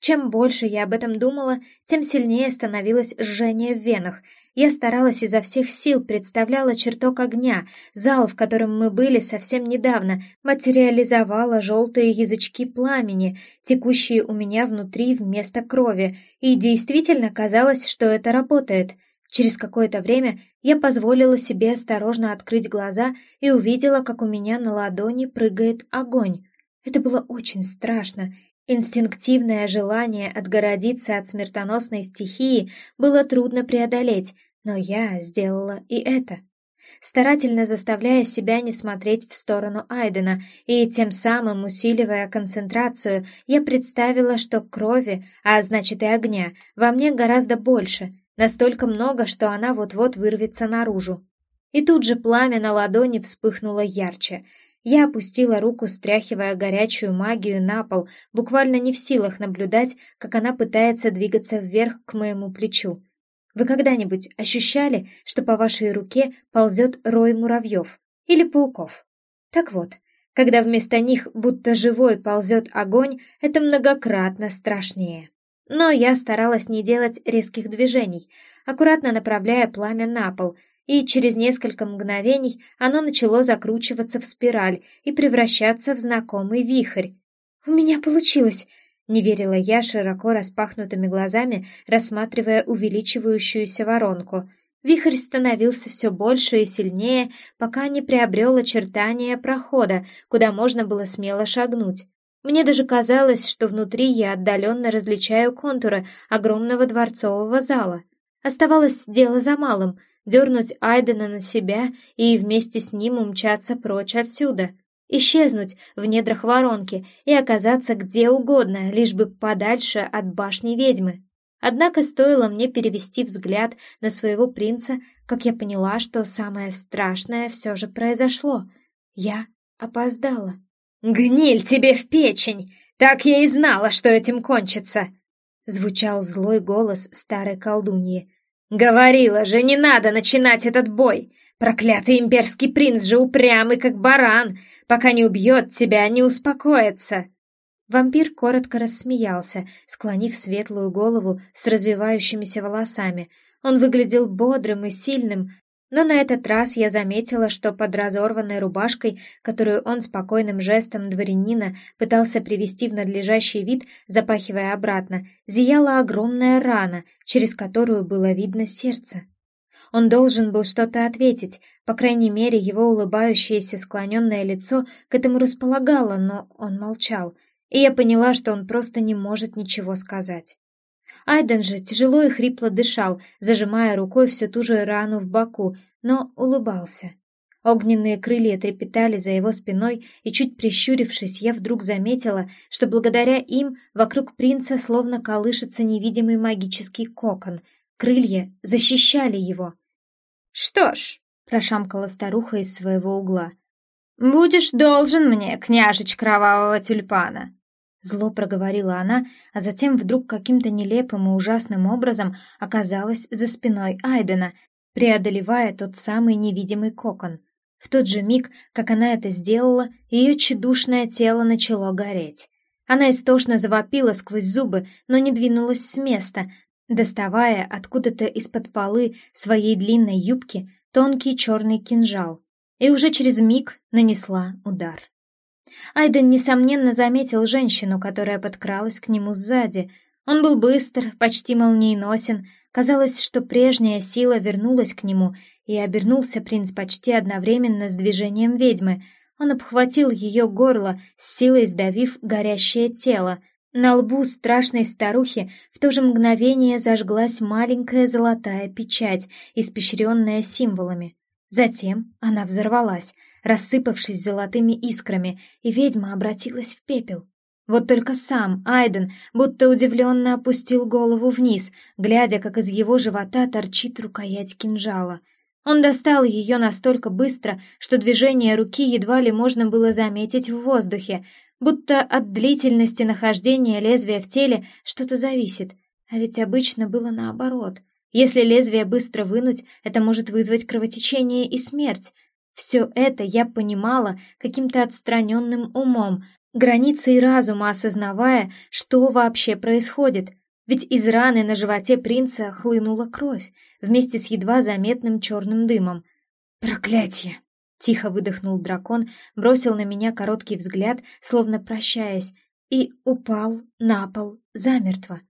Чем больше я об этом думала, тем сильнее становилось жжение в венах. Я старалась изо всех сил, представляла чертог огня, зал, в котором мы были совсем недавно, материализовала желтые язычки пламени, текущие у меня внутри вместо крови, и действительно казалось, что это работает — Через какое-то время я позволила себе осторожно открыть глаза и увидела, как у меня на ладони прыгает огонь. Это было очень страшно. Инстинктивное желание отгородиться от смертоносной стихии было трудно преодолеть, но я сделала и это. Старательно заставляя себя не смотреть в сторону Айдена и тем самым усиливая концентрацию, я представила, что крови, а значит и огня, во мне гораздо больше — Настолько много, что она вот-вот вырвется наружу. И тут же пламя на ладони вспыхнуло ярче. Я опустила руку, стряхивая горячую магию на пол, буквально не в силах наблюдать, как она пытается двигаться вверх к моему плечу. Вы когда-нибудь ощущали, что по вашей руке ползет рой муравьев или пауков? Так вот, когда вместо них будто живой ползет огонь, это многократно страшнее. Но я старалась не делать резких движений, аккуратно направляя пламя на пол, и через несколько мгновений оно начало закручиваться в спираль и превращаться в знакомый вихрь. «У меня получилось!» — не верила я широко распахнутыми глазами, рассматривая увеличивающуюся воронку. Вихрь становился все больше и сильнее, пока не приобрел очертания прохода, куда можно было смело шагнуть. Мне даже казалось, что внутри я отдаленно различаю контуры огромного дворцового зала. Оставалось дело за малым — дернуть Айдена на себя и вместе с ним умчаться прочь отсюда, исчезнуть в недрах воронки и оказаться где угодно, лишь бы подальше от башни ведьмы. Однако стоило мне перевести взгляд на своего принца, как я поняла, что самое страшное все же произошло. Я опоздала. «Гниль тебе в печень! Так я и знала, что этим кончится!» Звучал злой голос старой колдуньи. «Говорила же, не надо начинать этот бой! Проклятый имперский принц же упрямый, как баран! Пока не убьет тебя, не успокоится!» Вампир коротко рассмеялся, склонив светлую голову с развивающимися волосами. Он выглядел бодрым и сильным, но на этот раз я заметила, что под разорванной рубашкой, которую он спокойным жестом дворянина пытался привести в надлежащий вид, запахивая обратно, зияла огромная рана, через которую было видно сердце. Он должен был что-то ответить, по крайней мере, его улыбающееся склоненное лицо к этому располагало, но он молчал, и я поняла, что он просто не может ничего сказать. Айден же тяжело и хрипло дышал, зажимая рукой всю ту же рану в боку, но улыбался. Огненные крылья трепетали за его спиной, и чуть прищурившись, я вдруг заметила, что благодаря им вокруг принца словно колышется невидимый магический кокон. Крылья защищали его. «Что ж», — прошамкала старуха из своего угла, — «будешь должен мне, княжич кровавого тюльпана». Зло проговорила она, а затем вдруг каким-то нелепым и ужасным образом оказалась за спиной Айдена, преодолевая тот самый невидимый кокон. В тот же миг, как она это сделала, ее чудушное тело начало гореть. Она истошно завопила сквозь зубы, но не двинулась с места, доставая откуда-то из-под полы своей длинной юбки тонкий черный кинжал, и уже через миг нанесла удар. Айден, несомненно, заметил женщину, которая подкралась к нему сзади. Он был быстр, почти молниеносен. Казалось, что прежняя сила вернулась к нему, и обернулся принц почти одновременно с движением ведьмы. Он обхватил ее горло, с силой сдавив горящее тело. На лбу страшной старухи в то же мгновение зажглась маленькая золотая печать, испещренная символами. Затем она взорвалась, рассыпавшись золотыми искрами, и ведьма обратилась в пепел. Вот только сам Айден будто удивленно опустил голову вниз, глядя, как из его живота торчит рукоять кинжала. Он достал ее настолько быстро, что движение руки едва ли можно было заметить в воздухе, будто от длительности нахождения лезвия в теле что-то зависит. А ведь обычно было наоборот. Если лезвие быстро вынуть, это может вызвать кровотечение и смерть. Все это я понимала каким-то отстраненным умом, границей разума осознавая, что вообще происходит. Ведь из раны на животе принца хлынула кровь, вместе с едва заметным черным дымом. «Проклятие!» — тихо выдохнул дракон, бросил на меня короткий взгляд, словно прощаясь, и упал на пол замертво.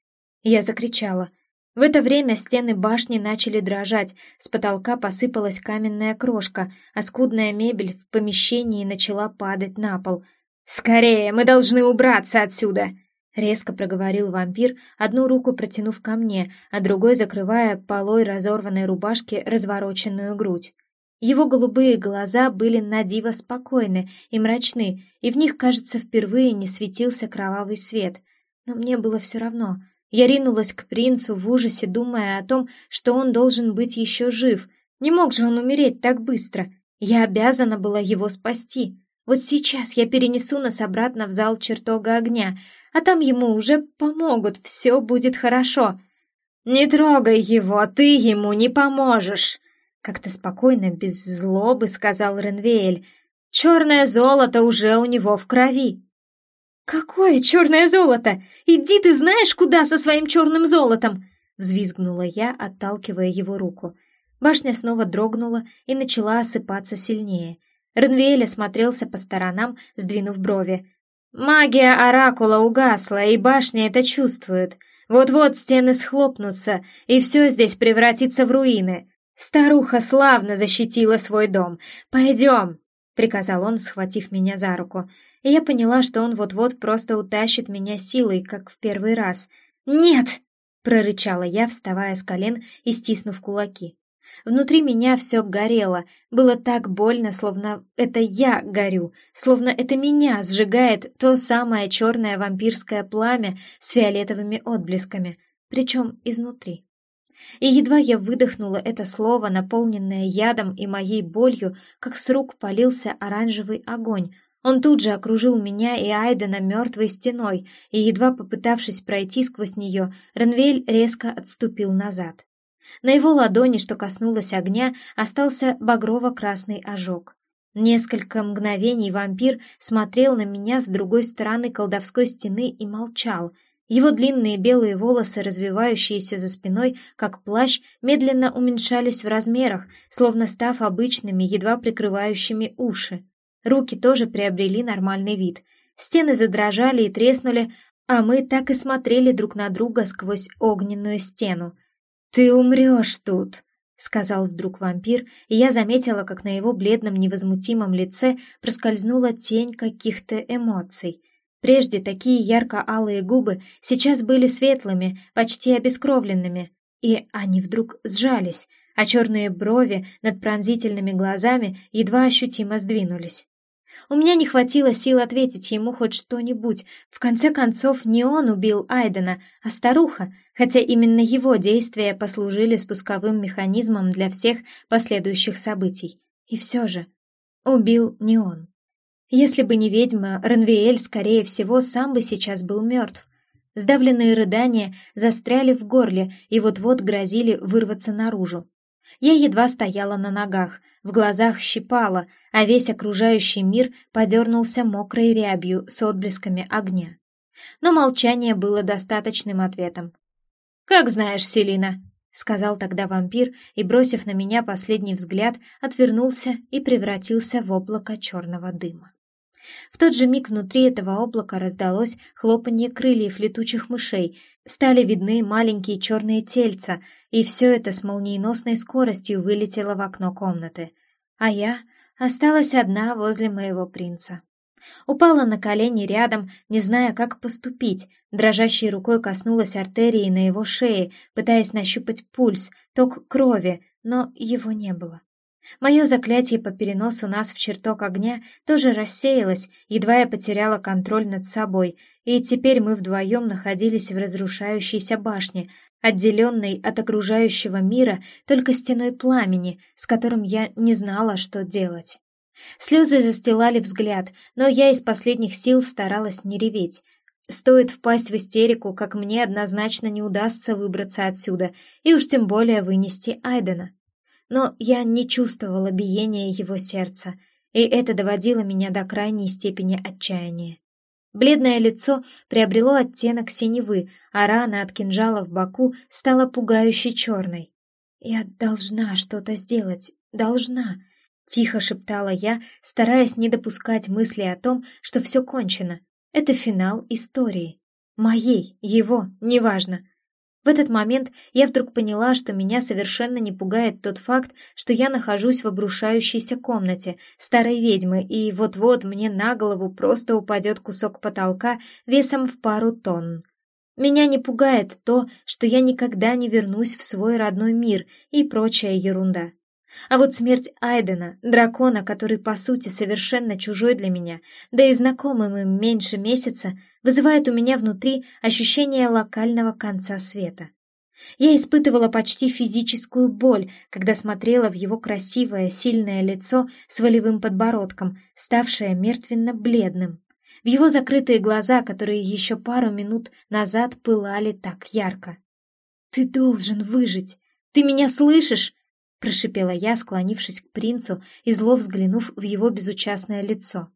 Я закричала. В это время стены башни начали дрожать, с потолка посыпалась каменная крошка, а скудная мебель в помещении начала падать на пол. «Скорее, мы должны убраться отсюда!» Резко проговорил вампир, одну руку протянув ко мне, а другой закрывая полой разорванной рубашки развороченную грудь. Его голубые глаза были надиво спокойны и мрачны, и в них, кажется, впервые не светился кровавый свет. Но мне было все равно — я ринулась к принцу в ужасе, думая о том, что он должен быть еще жив. Не мог же он умереть так быстро. Я обязана была его спасти. Вот сейчас я перенесу нас обратно в зал чертога огня, а там ему уже помогут, все будет хорошо. «Не трогай его, ты ему не поможешь!» Как-то спокойно, без злобы сказал Ренвеэль. «Черное золото уже у него в крови!» «Какое черное золото? Иди ты знаешь куда со своим черным золотом!» Взвизгнула я, отталкивая его руку. Башня снова дрогнула и начала осыпаться сильнее. Ренвиэль осмотрелся по сторонам, сдвинув брови. «Магия Оракула угасла, и башня это чувствует. Вот-вот стены схлопнутся, и все здесь превратится в руины. Старуха славно защитила свой дом. Пойдем!» — приказал он, схватив меня за руку и я поняла, что он вот-вот просто утащит меня силой, как в первый раз. «Нет!» — прорычала я, вставая с колен и стиснув кулаки. Внутри меня все горело, было так больно, словно это я горю, словно это меня сжигает то самое черное вампирское пламя с фиолетовыми отблесками, причем изнутри. И едва я выдохнула это слово, наполненное ядом и моей болью, как с рук полился оранжевый огонь, он тут же окружил меня и Айдена мертвой стеной, и, едва попытавшись пройти сквозь нее, Ренвель резко отступил назад. На его ладони, что коснулось огня, остался багрово-красный ожог. Несколько мгновений вампир смотрел на меня с другой стороны колдовской стены и молчал. Его длинные белые волосы, развивающиеся за спиной, как плащ, медленно уменьшались в размерах, словно став обычными, едва прикрывающими уши. Руки тоже приобрели нормальный вид. Стены задрожали и треснули, а мы так и смотрели друг на друга сквозь огненную стену. «Ты умрешь тут», — сказал вдруг вампир, и я заметила, как на его бледном невозмутимом лице проскользнула тень каких-то эмоций. Прежде такие ярко-алые губы сейчас были светлыми, почти обескровленными, и они вдруг сжались, а черные брови над пронзительными глазами едва ощутимо сдвинулись. У меня не хватило сил ответить ему хоть что-нибудь. В конце концов, не он убил Айдена, а старуха, хотя именно его действия послужили спусковым механизмом для всех последующих событий. И все же, убил не он. Если бы не ведьма, Ранвиэль, скорее всего, сам бы сейчас был мертв. Сдавленные рыдания застряли в горле и вот-вот грозили вырваться наружу. Я едва стояла на ногах, в глазах щипало, а весь окружающий мир подернулся мокрой рябью с отблесками огня. Но молчание было достаточным ответом. «Как знаешь, Селина», — сказал тогда вампир и, бросив на меня последний взгляд, отвернулся и превратился в облако черного дыма. В тот же миг внутри этого облака раздалось хлопанье крыльев летучих мышей, стали видны маленькие черные тельца, и все это с молниеносной скоростью вылетело в окно комнаты. А я осталась одна возле моего принца. Упала на колени рядом, не зная, как поступить, дрожащей рукой коснулась артерии на его шее, пытаясь нащупать пульс, ток крови, но его не было. Мое заклятие по переносу нас в чертог огня тоже рассеялось, едва я потеряла контроль над собой, и теперь мы вдвоем находились в разрушающейся башне, отделенной от окружающего мира только стеной пламени, с которым я не знала, что делать. Слезы застилали взгляд, но я из последних сил старалась не реветь. Стоит впасть в истерику, как мне однозначно не удастся выбраться отсюда, и уж тем более вынести Айдена но я не чувствовала биения его сердца, и это доводило меня до крайней степени отчаяния. Бледное лицо приобрело оттенок синевы, а рана от кинжала в боку стала пугающе черной. «Я должна что-то сделать, должна», — тихо шептала я, стараясь не допускать мысли о том, что все кончено. Это финал истории. Моей, его, неважно. В этот момент я вдруг поняла, что меня совершенно не пугает тот факт, что я нахожусь в обрушающейся комнате старой ведьмы, и вот-вот мне на голову просто упадет кусок потолка весом в пару тонн. Меня не пугает то, что я никогда не вернусь в свой родной мир и прочая ерунда. А вот смерть Айдена, дракона, который по сути совершенно чужой для меня, да и знакомым им меньше месяца, вызывает у меня внутри ощущение локального конца света. Я испытывала почти физическую боль, когда смотрела в его красивое, сильное лицо с волевым подбородком, ставшее мертвенно-бледным. В его закрытые глаза, которые еще пару минут назад пылали так ярко. «Ты должен выжить! Ты меня слышишь?» — прошипела я, склонившись к принцу и зло взглянув в его безучастное лицо.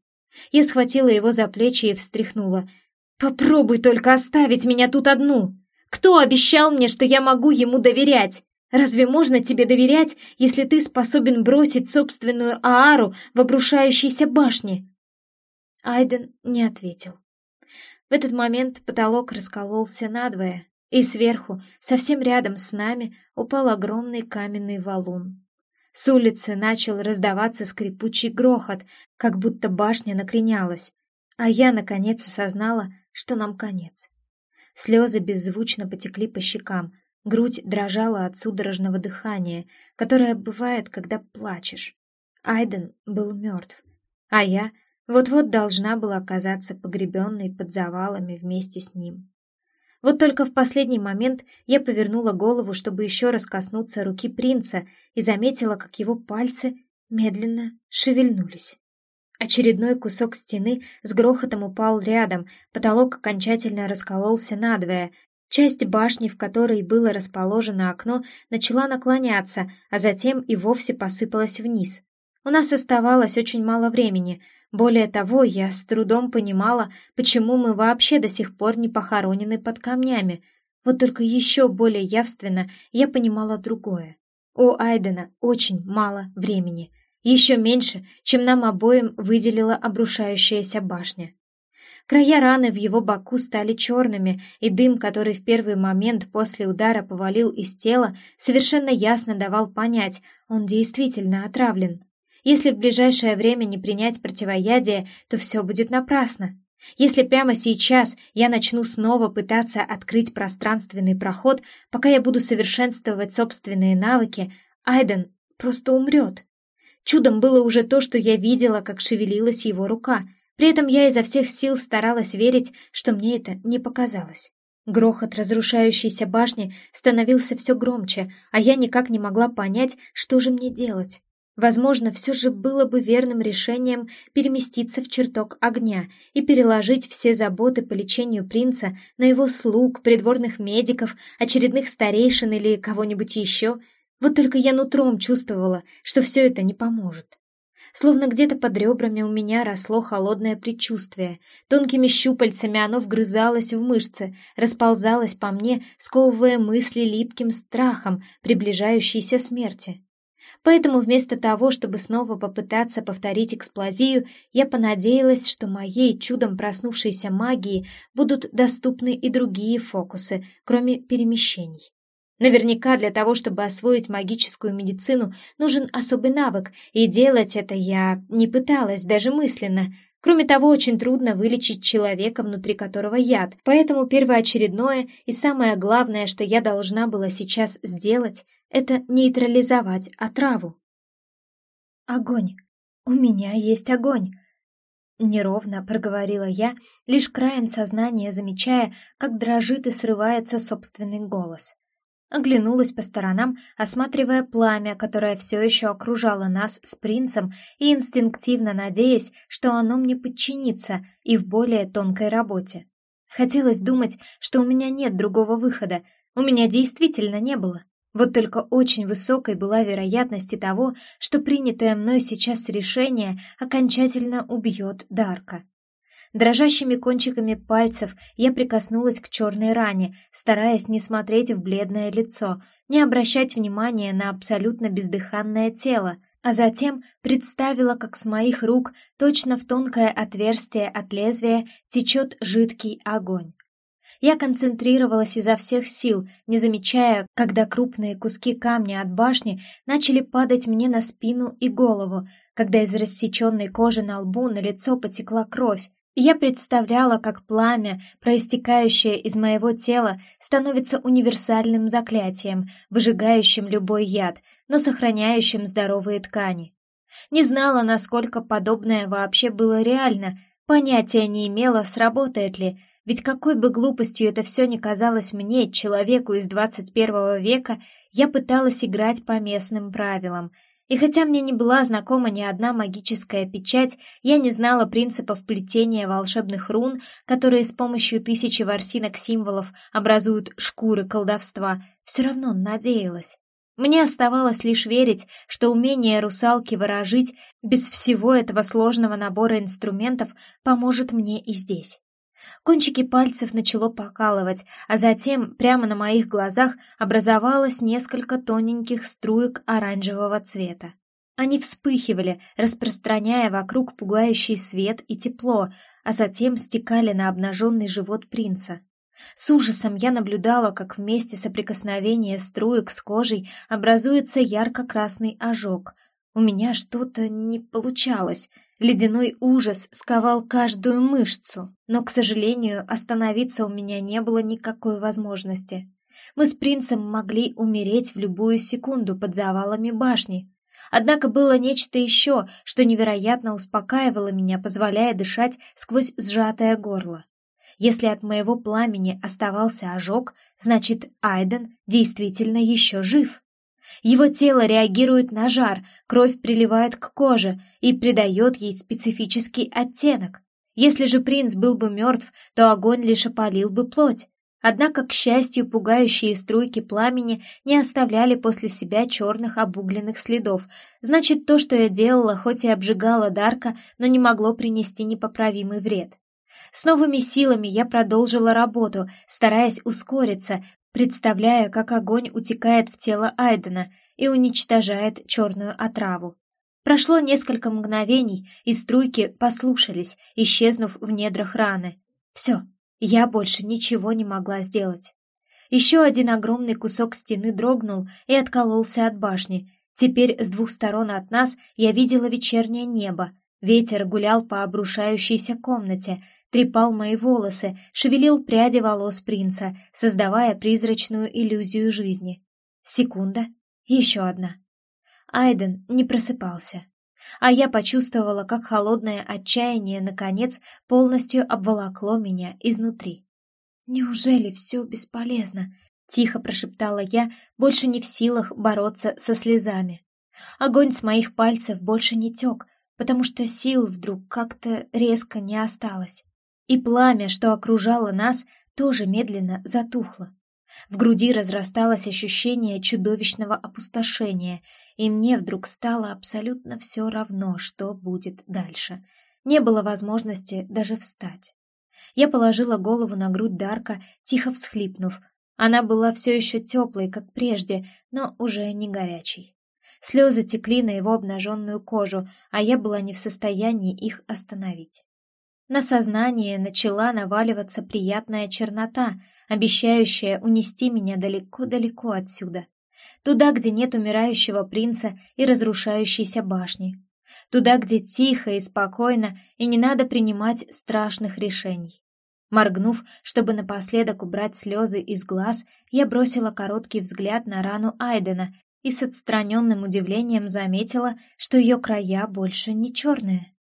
Я схватила его за плечи и встряхнула. «Попробуй только оставить меня тут одну! Кто обещал мне, что я могу ему доверять? Разве можно тебе доверять, если ты способен бросить собственную Аару в обрушающейся башне?» Айден не ответил. В этот момент потолок раскололся надвое, и сверху, совсем рядом с нами, упал огромный каменный валун. С улицы начал раздаваться скрипучий грохот, как будто башня накренялась, а я, наконец, осознала, что нам конец. Слезы беззвучно потекли по щекам, грудь дрожала от судорожного дыхания, которое бывает, когда плачешь. Айден был мертв, а я вот-вот должна была оказаться погребенной под завалами вместе с ним. Вот только в последний момент я повернула голову, чтобы еще раз коснуться руки принца, и заметила, как его пальцы медленно шевельнулись. Очередной кусок стены с грохотом упал рядом, потолок окончательно раскололся надвое, часть башни, в которой было расположено окно, начала наклоняться, а затем и вовсе посыпалась вниз. У нас оставалось очень мало времени — более того, я с трудом понимала, почему мы вообще до сих пор не похоронены под камнями. Вот только еще более явственно я понимала другое. У Айдена очень мало времени. Еще меньше, чем нам обоим выделила обрушающаяся башня. Края раны в его боку стали черными, и дым, который в первый момент после удара повалил из тела, совершенно ясно давал понять, он действительно отравлен. Если в ближайшее время не принять противоядие, то все будет напрасно. Если прямо сейчас я начну снова пытаться открыть пространственный проход, пока я буду совершенствовать собственные навыки, Айден просто умрет. Чудом было уже то, что я видела, как шевелилась его рука. При этом я изо всех сил старалась верить, что мне это не показалось. Грохот разрушающейся башни становился все громче, а я никак не могла понять, что же мне делать. Возможно, все же было бы верным решением переместиться в чертог огня и переложить все заботы по лечению принца на его слуг, придворных медиков, очередных старейшин или кого-нибудь еще. Вот только я нутром чувствовала, что все это не поможет. Словно где-то под ребрами у меня росло холодное предчувствие. Тонкими щупальцами оно вгрызалось в мышцы, расползалось по мне, сковывая мысли липким страхом приближающейся смерти. Поэтому вместо того, чтобы снова попытаться повторить эксплозию, я понадеялась, что моей чудом проснувшейся магии будут доступны и другие фокусы, кроме перемещений. Наверняка для того, чтобы освоить магическую медицину, нужен особый навык, и делать это я не пыталась даже мысленно. Кроме того, очень трудно вылечить человека, внутри которого яд, поэтому первоочередное и самое главное, что я должна была сейчас сделать, это нейтрализовать отраву. Огонь. У меня есть огонь. Неровно проговорила я, лишь краем сознания замечая, как дрожит и срывается собственный голос. Оглянулась по сторонам, осматривая пламя, которое все еще окружало нас с принцем, и инстинктивно надеясь, что оно мне подчинится и в более тонкой работе. Хотелось думать, что у меня нет другого выхода. У меня действительно не было. Вот только очень высокой была вероятность и того, что принятое мной сейчас решение окончательно убьет Дарка. Дрожащими кончиками пальцев я прикоснулась к черной ране, стараясь не смотреть в бледное лицо, не обращать внимания на абсолютно бездыханное тело, а затем представила, как с моих рук точно в тонкое отверстие от лезвия течет жидкий огонь. Я концентрировалась изо всех сил, не замечая, когда крупные куски камня от башни начали падать мне на спину и голову, когда из рассеченной кожи на лбу на лицо потекла кровь, я представляла, как пламя, проистекающее из моего тела, становится универсальным заклятием, выжигающим любой яд, но сохраняющим здоровые ткани. Не знала, насколько подобное вообще было реально, понятия не имела, сработает ли, ведь какой бы глупостью это все ни казалось мне, человеку из 21 века, я пыталась играть по местным правилам — и хотя мне не была знакома ни одна магическая печать, я не знала принципов плетения волшебных рун, которые с помощью тысячи ворсинок символов образуют шкуры колдовства, все равно надеялась. Мне оставалось лишь верить, что умение русалки выражить без всего этого сложного набора инструментов поможет мне и здесь. Кончики пальцев начало покалывать, а затем прямо на моих глазах образовалось несколько тоненьких струек оранжевого цвета. Они вспыхивали, распространяя вокруг пугающий свет и тепло, а затем стекали на обнаженный живот принца. С ужасом я наблюдала, как вместе соприкосновения струек с кожей образуется ярко-красный ожог. У меня что-то не получалось — Ледяной ужас сковал каждую мышцу, но, к сожалению, остановиться у меня не было никакой возможности. Мы с принцем могли умереть в любую секунду под завалами башни. Однако было нечто еще, что невероятно успокаивало меня, позволяя дышать сквозь сжатое горло. Если от моего пламени оставался ожог, значит, Айден действительно еще жив. Его тело реагирует на жар, кровь приливает к коже и придает ей специфический оттенок. Если же принц был бы мертв, то огонь лишь опалил бы плоть. Однако, к счастью, пугающие струйки пламени не оставляли после себя черных обугленных следов. Значит, то, что я делала, хоть и обжигало Дарка, но не могло принести непоправимый вред. С новыми силами я продолжила работу, стараясь ускориться, представляя, как огонь утекает в тело Айдена и уничтожает черную отраву. Прошло несколько мгновений, и струйки послушались, исчезнув в недрах раны. Все, я больше ничего не могла сделать. Еще один огромный кусок стены дрогнул и откололся от башни. Теперь с двух сторон от нас я видела вечернее небо. Ветер гулял по обрушающейся комнате, трепал мои волосы, шевелил пряди волос принца, создавая призрачную иллюзию жизни. Секунда, еще одна. Айден не просыпался, а я почувствовала, как холодное отчаяние, наконец, полностью обволокло меня изнутри. «Неужели все бесполезно?» — тихо прошептала я, больше не в силах бороться со слезами. Огонь с моих пальцев больше не тек, потому что сил вдруг как-то резко не осталось и пламя, что окружало нас, тоже медленно затухло. В груди разрасталось ощущение чудовищного опустошения, и мне вдруг стало абсолютно все равно, что будет дальше. Не было возможности даже встать. Я положила голову на грудь Дарка, тихо всхлипнув. Она была все еще теплой, как прежде, но уже не горячей. Слезы текли на его обнаженную кожу, а я была не в состоянии их остановить. На сознание начала наваливаться приятная чернота, обещающая унести меня далеко-далеко отсюда. Туда, где нет умирающего принца и разрушающейся башни. Туда, где тихо и спокойно, и не надо принимать страшных решений. Моргнув, чтобы напоследок убрать слезы из глаз, я бросила короткий взгляд на рану Айдена и с отстраненным удивлением заметила, что ее края больше не черные.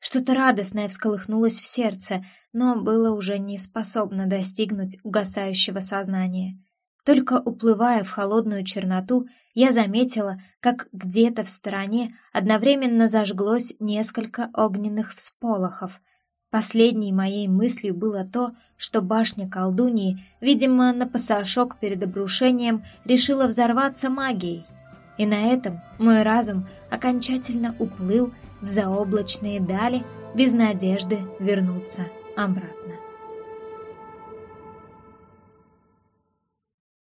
Что-то радостное всколыхнулось в сердце, но было уже не способно достигнуть угасающего сознания. Только уплывая в холодную черноту, я заметила, как где-то в стороне одновременно зажглось несколько огненных всполохов. Последней моей мыслью было то, что башня колдуньи, видимо, на пасашок перед обрушением решила взорваться магией. И на этом мой разум окончательно уплыл в заоблачные дали без надежды вернуться обратно.